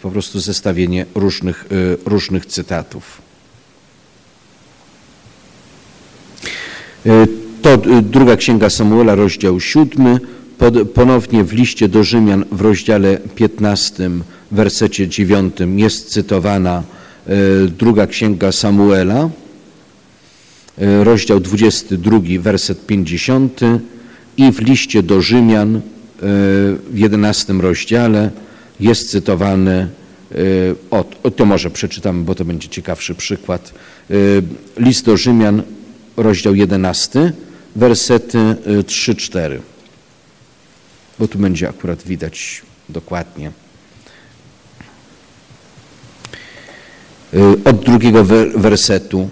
po prostu zestawienie różnych, różnych cytatów. To druga księga Samuela, rozdział siódmy, ponownie w liście do Rzymian w rozdziale 15, wersecie 9 jest cytowana druga księga Samuela, rozdział 22, werset 50 i w liście do Rzymian w 11 rozdziale jest cytowany, o, to może przeczytamy, bo to będzie ciekawszy przykład. List do Rzymian, rozdział 11, wersety 3-4. Bo tu będzie akurat widać dokładnie. Od drugiego wersetu.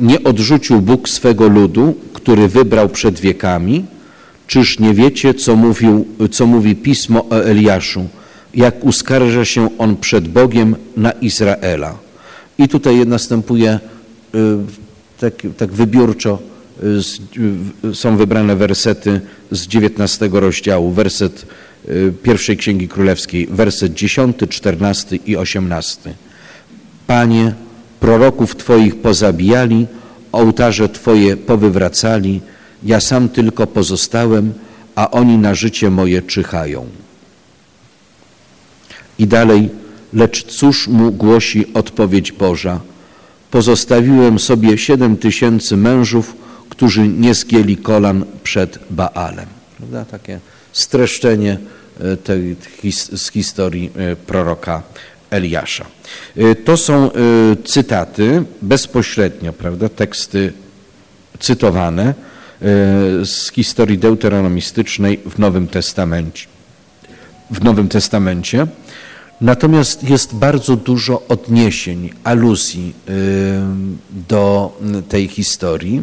Nie odrzucił Bóg swego ludu, który wybrał przed wiekami. Czyż nie wiecie, co, mówił, co mówi pismo o Eliaszu? jak uskarża się on przed Bogiem na Izraela. I tutaj następuje y, tak, tak wybiórczo y, są wybrane wersety z 19 rozdziału. Werset pierwszej Księgi Królewskiej, werset 10, 14 i 18. Panie, proroków Twoich pozabijali, ołtarze Twoje powywracali, ja sam tylko pozostałem, a oni na życie moje czyhają. I dalej, lecz cóż mu głosi odpowiedź Boża? Pozostawiłem sobie siedem tysięcy mężów, którzy nie zgięli kolan przed Baalem. Prawda? Takie streszczenie e, tej, z historii e, proroka Eliasza. E, to są cytaty bezpośrednio, prawda, teksty cytowane z historii deuteronomistycznej w Nowym Testamencie. W Nowym Testamencie. Natomiast jest bardzo dużo odniesień, aluzji do tej historii.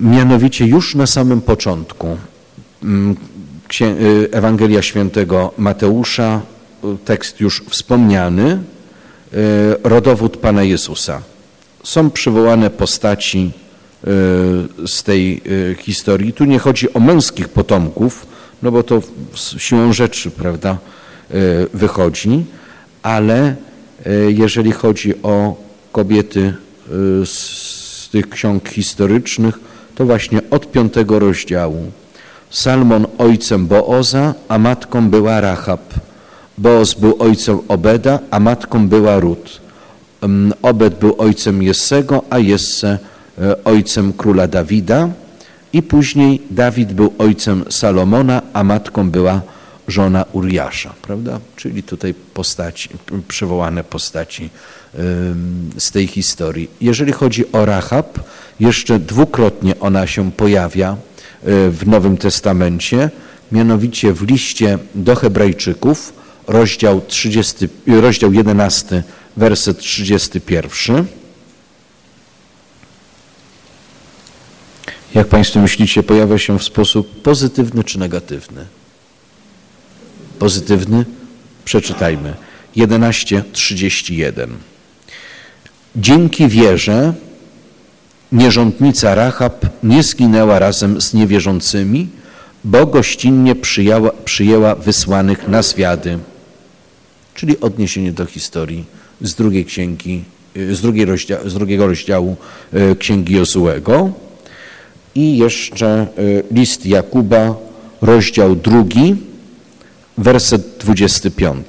Mianowicie już na samym początku Ewangelia Świętego Mateusza, tekst już wspomniany, rodowód Pana Jezusa. Są przywołane postaci z tej historii. Tu nie chodzi o męskich potomków, no bo to siłą rzeczy, prawda, e, wychodzi, ale e, jeżeli chodzi o kobiety e, z tych ksiąg historycznych, to właśnie od piątego rozdziału. Salmon ojcem Booza, a matką była Rahab. Booz był ojcem Obeda, a matką była Rut. Mm, Obed był ojcem Jessego, a Jesse ojcem króla Dawida. I później Dawid był ojcem Salomona, a matką była żona Uriasza, prawda? Czyli tutaj postaci, przywołane postaci z tej historii. Jeżeli chodzi o Rahab, jeszcze dwukrotnie ona się pojawia e, w Nowym Testamencie, mianowicie w liście do Hebrajczyków, rozdział, 30, rozdział 11, werset 31. Jak Państwo myślicie, pojawia się w sposób pozytywny czy negatywny? Pozytywny? Przeczytajmy. 11:31. Dzięki wierze nierządnica Rahab nie zginęła razem z niewierzącymi, bo gościnnie przyjęła, przyjęła wysłanych na zwiady. Czyli odniesienie do historii z drugiej księgi, z, drugiej z drugiego rozdziału e, Księgi Jozułego. I jeszcze y, list Jakuba, rozdział drugi, werset 25.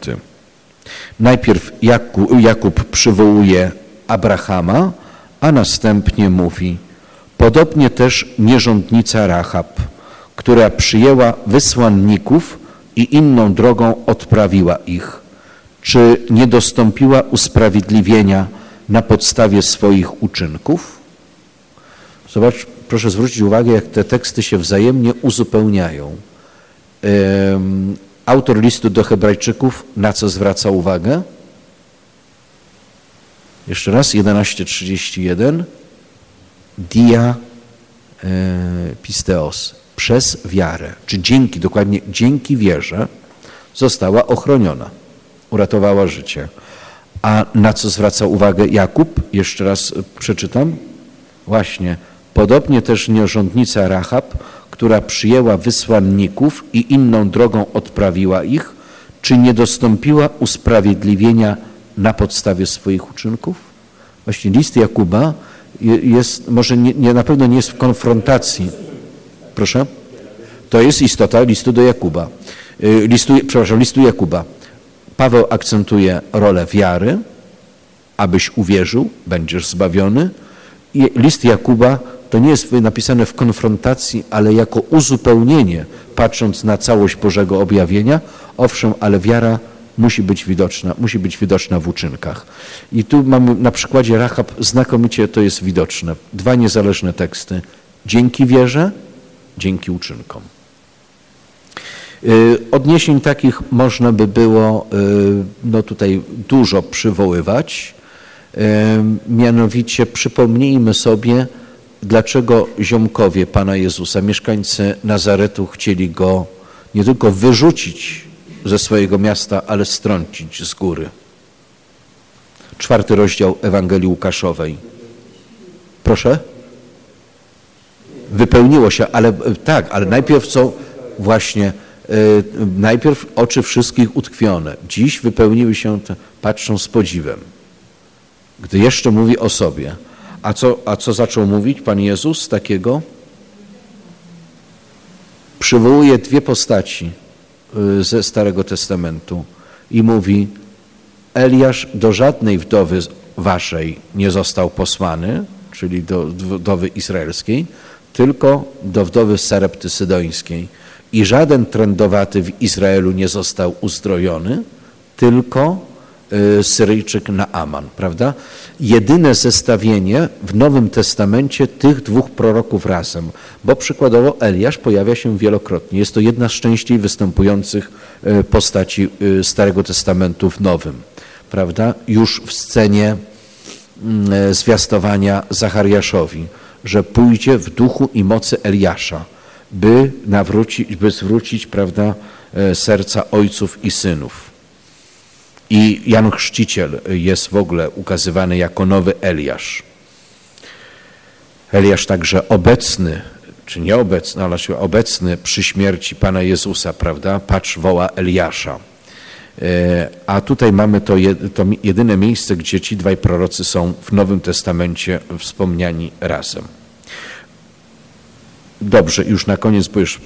Najpierw Jakub przywołuje Abrahama, a następnie mówi, podobnie też nierządnica Rahab, która przyjęła wysłanników i inną drogą odprawiła ich. Czy nie dostąpiła usprawiedliwienia na podstawie swoich uczynków? Zobacz, proszę zwrócić uwagę, jak te teksty się wzajemnie uzupełniają. Autor listu do Hebrajczyków na co zwraca uwagę? Jeszcze raz, 11.31. Dia e, pisteos. Przez wiarę, czy dzięki, dokładnie dzięki wierze, została ochroniona, uratowała życie. A na co zwraca uwagę Jakub? Jeszcze raz przeczytam. Właśnie, Podobnie też nierządnica Rahab, która przyjęła wysłanników i inną drogą odprawiła ich, czy nie dostąpiła usprawiedliwienia na podstawie swoich uczynków? Właśnie list Jakuba jest, może nie, nie, na pewno nie jest w konfrontacji. Proszę? To jest istota listu do Jakuba. Y, listu, przepraszam, listu Jakuba. Paweł akcentuje rolę wiary, abyś uwierzył, będziesz zbawiony. I list Jakuba to nie jest napisane w konfrontacji, ale jako uzupełnienie, patrząc na całość Bożego objawienia. Owszem, ale wiara musi być widoczna, musi być widoczna w uczynkach. I tu mamy na przykładzie Rahab znakomicie to jest widoczne. Dwa niezależne teksty. Dzięki wierze, dzięki uczynkom. Y, odniesień takich można by było y, no tutaj dużo przywoływać. Y, mianowicie przypomnijmy sobie, dlaczego ziomkowie Pana Jezusa, mieszkańcy Nazaretu chcieli Go nie tylko wyrzucić ze swojego miasta, ale strącić z góry. Czwarty rozdział Ewangelii Łukaszowej. Proszę? Wypełniło się, ale tak, ale najpierw co? właśnie najpierw oczy wszystkich utkwione. Dziś wypełniły się, te, patrzą z podziwem. Gdy jeszcze mówi o sobie. A co, a co zaczął mówić Pan Jezus takiego? Przywołuje dwie postaci y, ze Starego Testamentu i mówi Eliasz do żadnej wdowy waszej nie został posłany, czyli do wdowy izraelskiej, tylko do wdowy Sarepty Sydońskiej. I żaden trędowaty w Izraelu nie został uzdrojony, tylko Syryjczyk Naaman, prawda? Jedyne zestawienie w Nowym Testamencie tych dwóch proroków razem, bo przykładowo Eliasz pojawia się wielokrotnie. Jest to jedna z częściej występujących y, postaci y, Starego Testamentu w Nowym, prawda? Już w scenie mm, zwiastowania Zachariaszowi, że pójdzie w duchu i mocy Eliasza by nawrócić, by zwrócić, prawda, e, serca ojców i synów. I Jan Chrzciciel jest w ogóle ukazywany jako nowy Eliasz. Eliasz także obecny, czy nieobecny, ale obecny przy śmierci Pana Jezusa, prawda? Patrz, woła Eliasza. E, a tutaj mamy to, jedyne miejsce, gdzie ci dwaj prorocy są w Nowym Testamencie wspomniani razem. Dobrze, już na koniec, bo już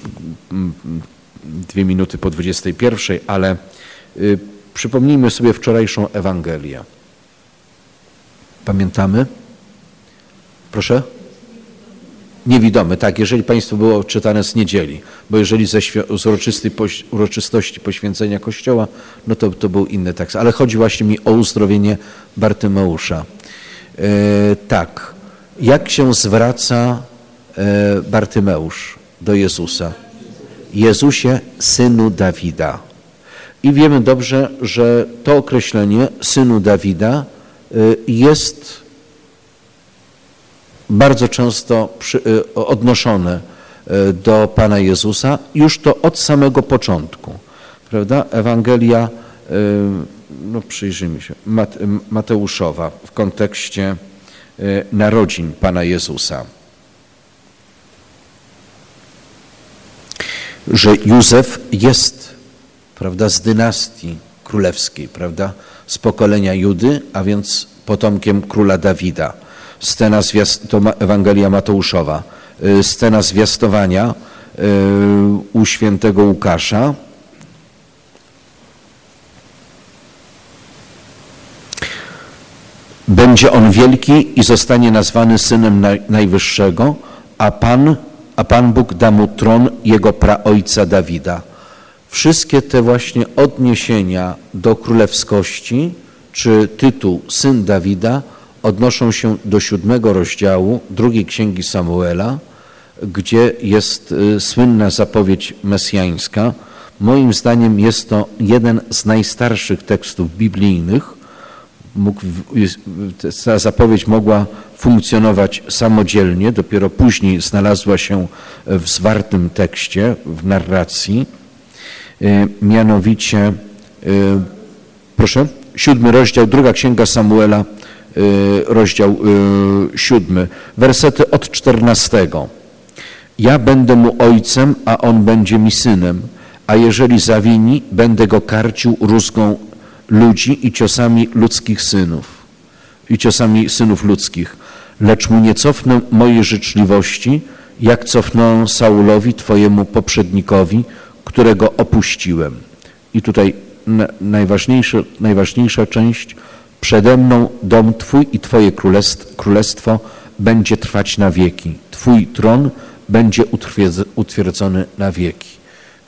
mm, mm, dwie minuty po 21, ale y, przypomnijmy sobie wczorajszą Ewangelię. Pamiętamy? Proszę? Niewidomy, tak, jeżeli Państwo było czytane z niedzieli, bo jeżeli ze z uroczystości poświęcenia Kościoła, no to, to był inny tekst, ale chodzi właśnie mi o uzdrowienie Bartymeusza. E, tak, jak się zwraca E, Bartymeusz do Jezusa. Jezusie, synu Dawida. I wiemy dobrze, że to określenie synu Dawida e, jest bardzo często e, odnoszone do Pana Jezusa, już to od samego początku. Prawda? Ewangelia, no przyjrzyjmy się, Mateuszowa w kontekście narodzin Pana Jezusa. że Józef jest, prawda, z dynastii królewskiej, prawda, z pokolenia Judy, a więc potomkiem króla Dawida. Scena zwiast, to Ewangelia Mateuszowa, y, scena zwiastowania y, u świętego Łukasza. Będzie on wielki i zostanie nazwany synem Najwyższego, a Pan a Pan Bóg da mu tron jego praojca Dawida. Wszystkie te właśnie odniesienia do królewskości, czy tytuł Syn Dawida odnoszą się do siódmego rozdziału drugiej księgi Samuela, gdzie jest y, słynna zapowiedź mesjańska. Moim zdaniem jest to jeden z najstarszych tekstów biblijnych. Mógł, ta zapowiedź mogła funkcjonować samodzielnie, dopiero później znalazła się w zwartym tekście, w narracji, mianowicie, e, proszę, siódmy rozdział, druga księga Samuela, e, rozdział siódmy, wersety od czternastego. Ja będę mu ojcem, a on będzie mi synem, a jeżeli zawini, będę go karcił rózgą ludzi i ciosami ludzkich synów i ciosami synów ludzkich lecz mu nie cofnę mojej życzliwości, jak cofnąłem Saulowi, Twojemu poprzednikowi, którego opuściłem. I tutaj najważniejsza, najważniejsza część, przede mną dom Twój i Twoje królestwo będzie trwać na wieki. Twój tron będzie utwierdzony na wieki.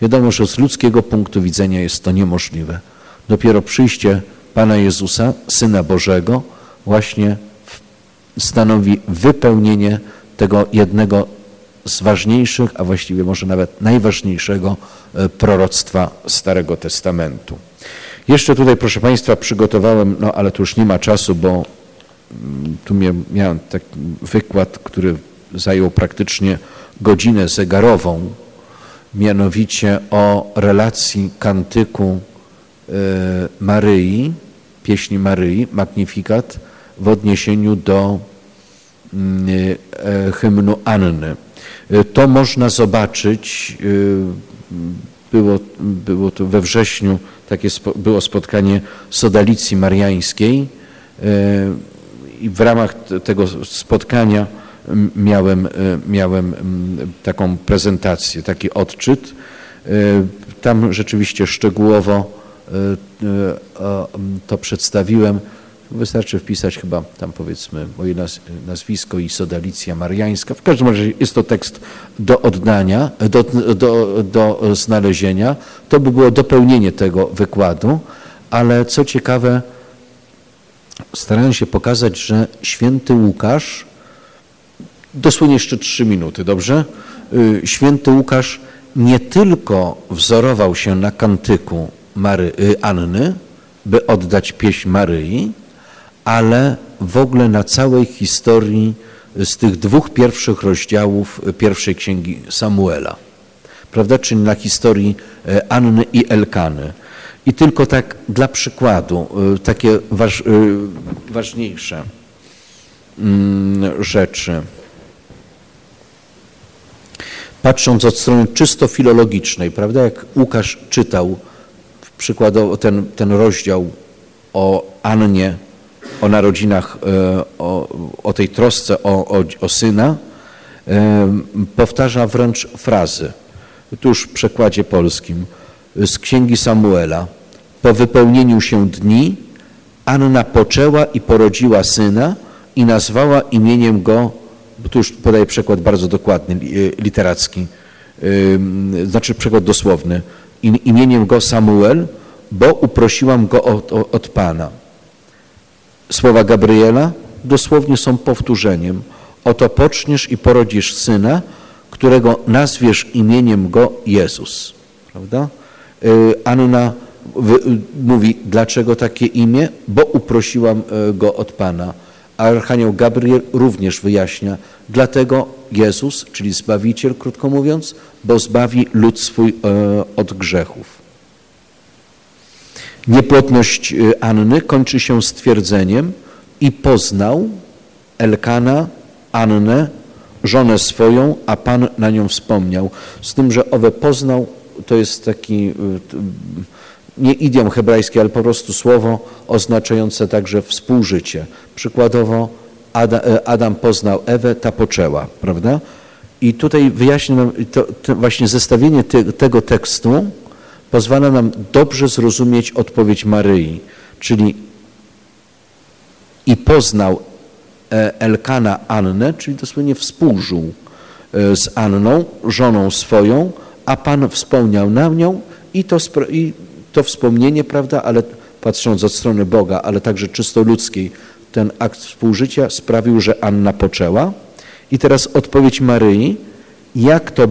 Wiadomo, że z ludzkiego punktu widzenia jest to niemożliwe. Dopiero przyjście Pana Jezusa, Syna Bożego, właśnie stanowi wypełnienie tego jednego z ważniejszych, a właściwie może nawet najważniejszego e, proroctwa Starego Testamentu. Jeszcze tutaj, proszę Państwa, przygotowałem, no ale tu już nie ma czasu, bo mm, tu miałem taki wykład, który zajął praktycznie godzinę zegarową, mianowicie o relacji kantyku e, Maryi, pieśni Maryi, Magnifikat, w odniesieniu do mm, e, hymnu Anny. E, to można zobaczyć, e, było, było to we wrześniu, takie było spotkanie Sodalicji Mariańskiej i w ramach tego spotkania miałem, miałem taką prezentację, taki odczyt. Tam rzeczywiście szczegółowo to przedstawiłem. Wystarczy wpisać chyba tam powiedzmy moje nazwisko i Sodalicja Mariańska. W każdym razie jest to tekst do oddania, do, do, do znalezienia. To by było dopełnienie tego wykładu, ale co ciekawe, starałem się pokazać, że święty Łukasz, dosłownie jeszcze trzy minuty, dobrze? Y, święty Łukasz nie tylko wzorował się na kantyku Mary, y, Anny, by oddać pieśń Maryi, ale w ogóle na całej historii z tych dwóch pierwszych rozdziałów pierwszej księgi Samuela, prawda, czyli na historii e, Anny i Elkany. I tylko tak dla przykładu, e, takie waż, e, ważniejsze mm, rzeczy. Patrząc od strony czysto filologicznej, prawda, jak Łukasz czytał przykładowo ten, ten rozdział o Annie o narodzinach, e, o, o tej trosce o, o, o syna, e, powtarza wręcz frazy, tuż w przekładzie polskim, z księgi Samuela. Po wypełnieniu się dni Anna poczęła i porodziła syna i nazwała imieniem go, tu już podaję przykład bardzo dokładny, e, literacki, znaczy przykład dosłowny, imieniem go Samuel, bo uprosiłam go od, od Pana. Słowa Gabriela dosłownie są powtórzeniem. Oto poczniesz i porodzisz syna, którego nazwiesz imieniem go Jezus. Prawda? Y, Anna mówi, dlaczego takie imię? Bo uprosiłam y, go od Pana. Archanioł Gabriel również wyjaśnia, dlatego Jezus, czyli Zbawiciel, krótko mówiąc, bo zbawi lud swój y, od grzechów. Niepłodność y, Anny kończy się stwierdzeniem i poznał Elkana Annę, żonę swoją, a Pan na nią wspomniał. Z tym, że owe poznał to jest taki y, nie idiom hebrajski, ale po prostu słowo oznaczające także współżycie. Przykładowo y, Adam poznał Ewę, ta poczęła, prawda? I tutaj wyjaśnię to, to właśnie zestawienie te, tego tekstu pozwala nam dobrze zrozumieć odpowiedź Maryi, czyli i poznał e, Elkana Annę, czyli dosłownie współżył e, z Anną, żoną swoją, a Pan wspomniał na nią i to, i to wspomnienie, prawda, ale patrząc od strony Boga, ale także czysto ludzkiej, ten akt współżycia sprawił, że Anna poczęła. I teraz odpowiedź Maryi, jak to,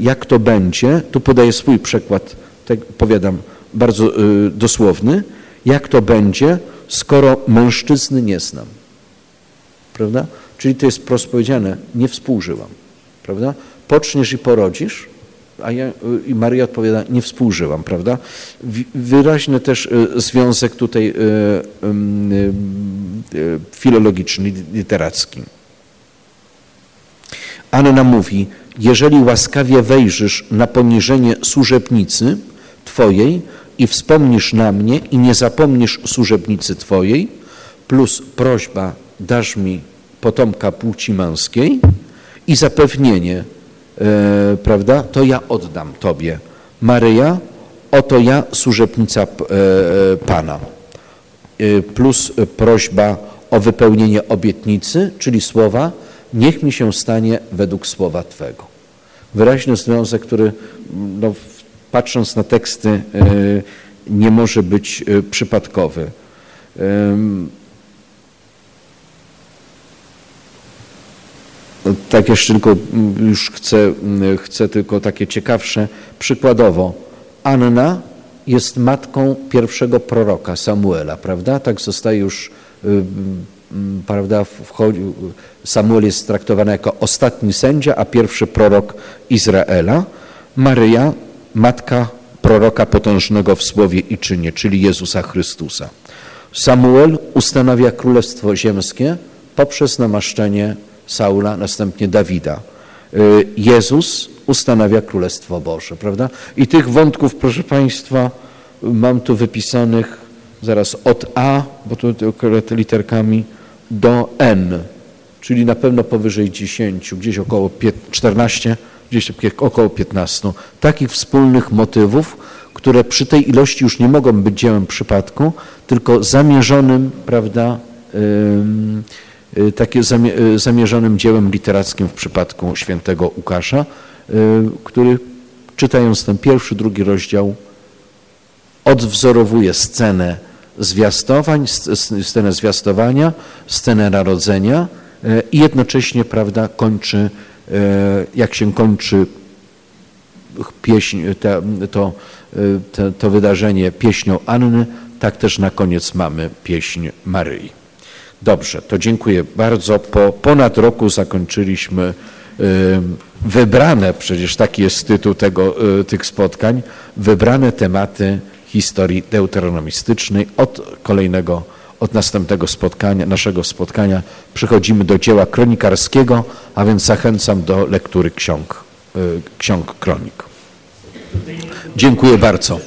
jak to będzie, tu podaję swój przykład tak powiadam, bardzo y, dosłowny, jak to będzie, skoro mężczyzny nie znam. Prawda? Czyli to jest prosto powiedziane, nie współżyłam. Prawda? Poczniesz i porodzisz, a ja, y, i Maria odpowiada, nie współżyłam, prawda? Wyraźny też y, związek tutaj filologiczny, literacki. Anna mówi, jeżeli łaskawie wejrzysz na poniżenie służebnicy, Twojej i wspomnisz na mnie i nie zapomnisz służebnicy Twojej, plus prośba, dasz mi potomka płci męskiej i zapewnienie, e, prawda, to ja oddam Tobie. Maryja, oto ja, służebnica e, Pana. E, plus prośba o wypełnienie obietnicy, czyli słowa, niech mi się stanie według słowa Twego. Wyraźny związek, który no, patrząc na teksty, e, nie może być e, przypadkowy. Tak jeszcze tylko już chcę, chcę tylko takie ciekawsze. Przykładowo, Anna jest matką pierwszego proroka Samuela, prawda? Tak zostaje już, prawda, wchodzi, Samuel jest traktowany jako ostatni sędzia, a pierwszy prorok Izraela. Maryja matka proroka potężnego w słowie i czynie, czyli Jezusa Chrystusa. Samuel ustanawia królestwo ziemskie poprzez namaszczenie Saula, następnie Dawida. Y, Jezus ustanawia Królestwo Boże, prawda? I tych wątków, proszę Państwa, mam tu wypisanych zaraz od A, bo tu literkami, do N, czyli na pewno powyżej 10, gdzieś około 14, gdzieś około 15. Takich wspólnych motywów, które przy tej ilości już nie mogą być dziełem przypadku, tylko zamierzonym, prawda, takie zamierzonym dziełem literackim w przypadku świętego Łukasza, który czytając ten pierwszy, drugi rozdział odwzorowuje scenę zwiastowań, scenę zwiastowania, scenę narodzenia i jednocześnie, prawda, kończy, jak się kończy pieśń, te, to, te, to wydarzenie pieśnią Anny, tak też na koniec mamy pieśń Maryi. Dobrze, to dziękuję bardzo. Po ponad roku zakończyliśmy wybrane, przecież taki jest tytuł tego, tych spotkań, wybrane tematy historii deuteronomistycznej. Od kolejnego, od następnego spotkania, naszego spotkania przechodzimy do dzieła kronikarskiego, a więc zachęcam do lektury ksiąg, ksiąg kronik. Dziękuję bardzo.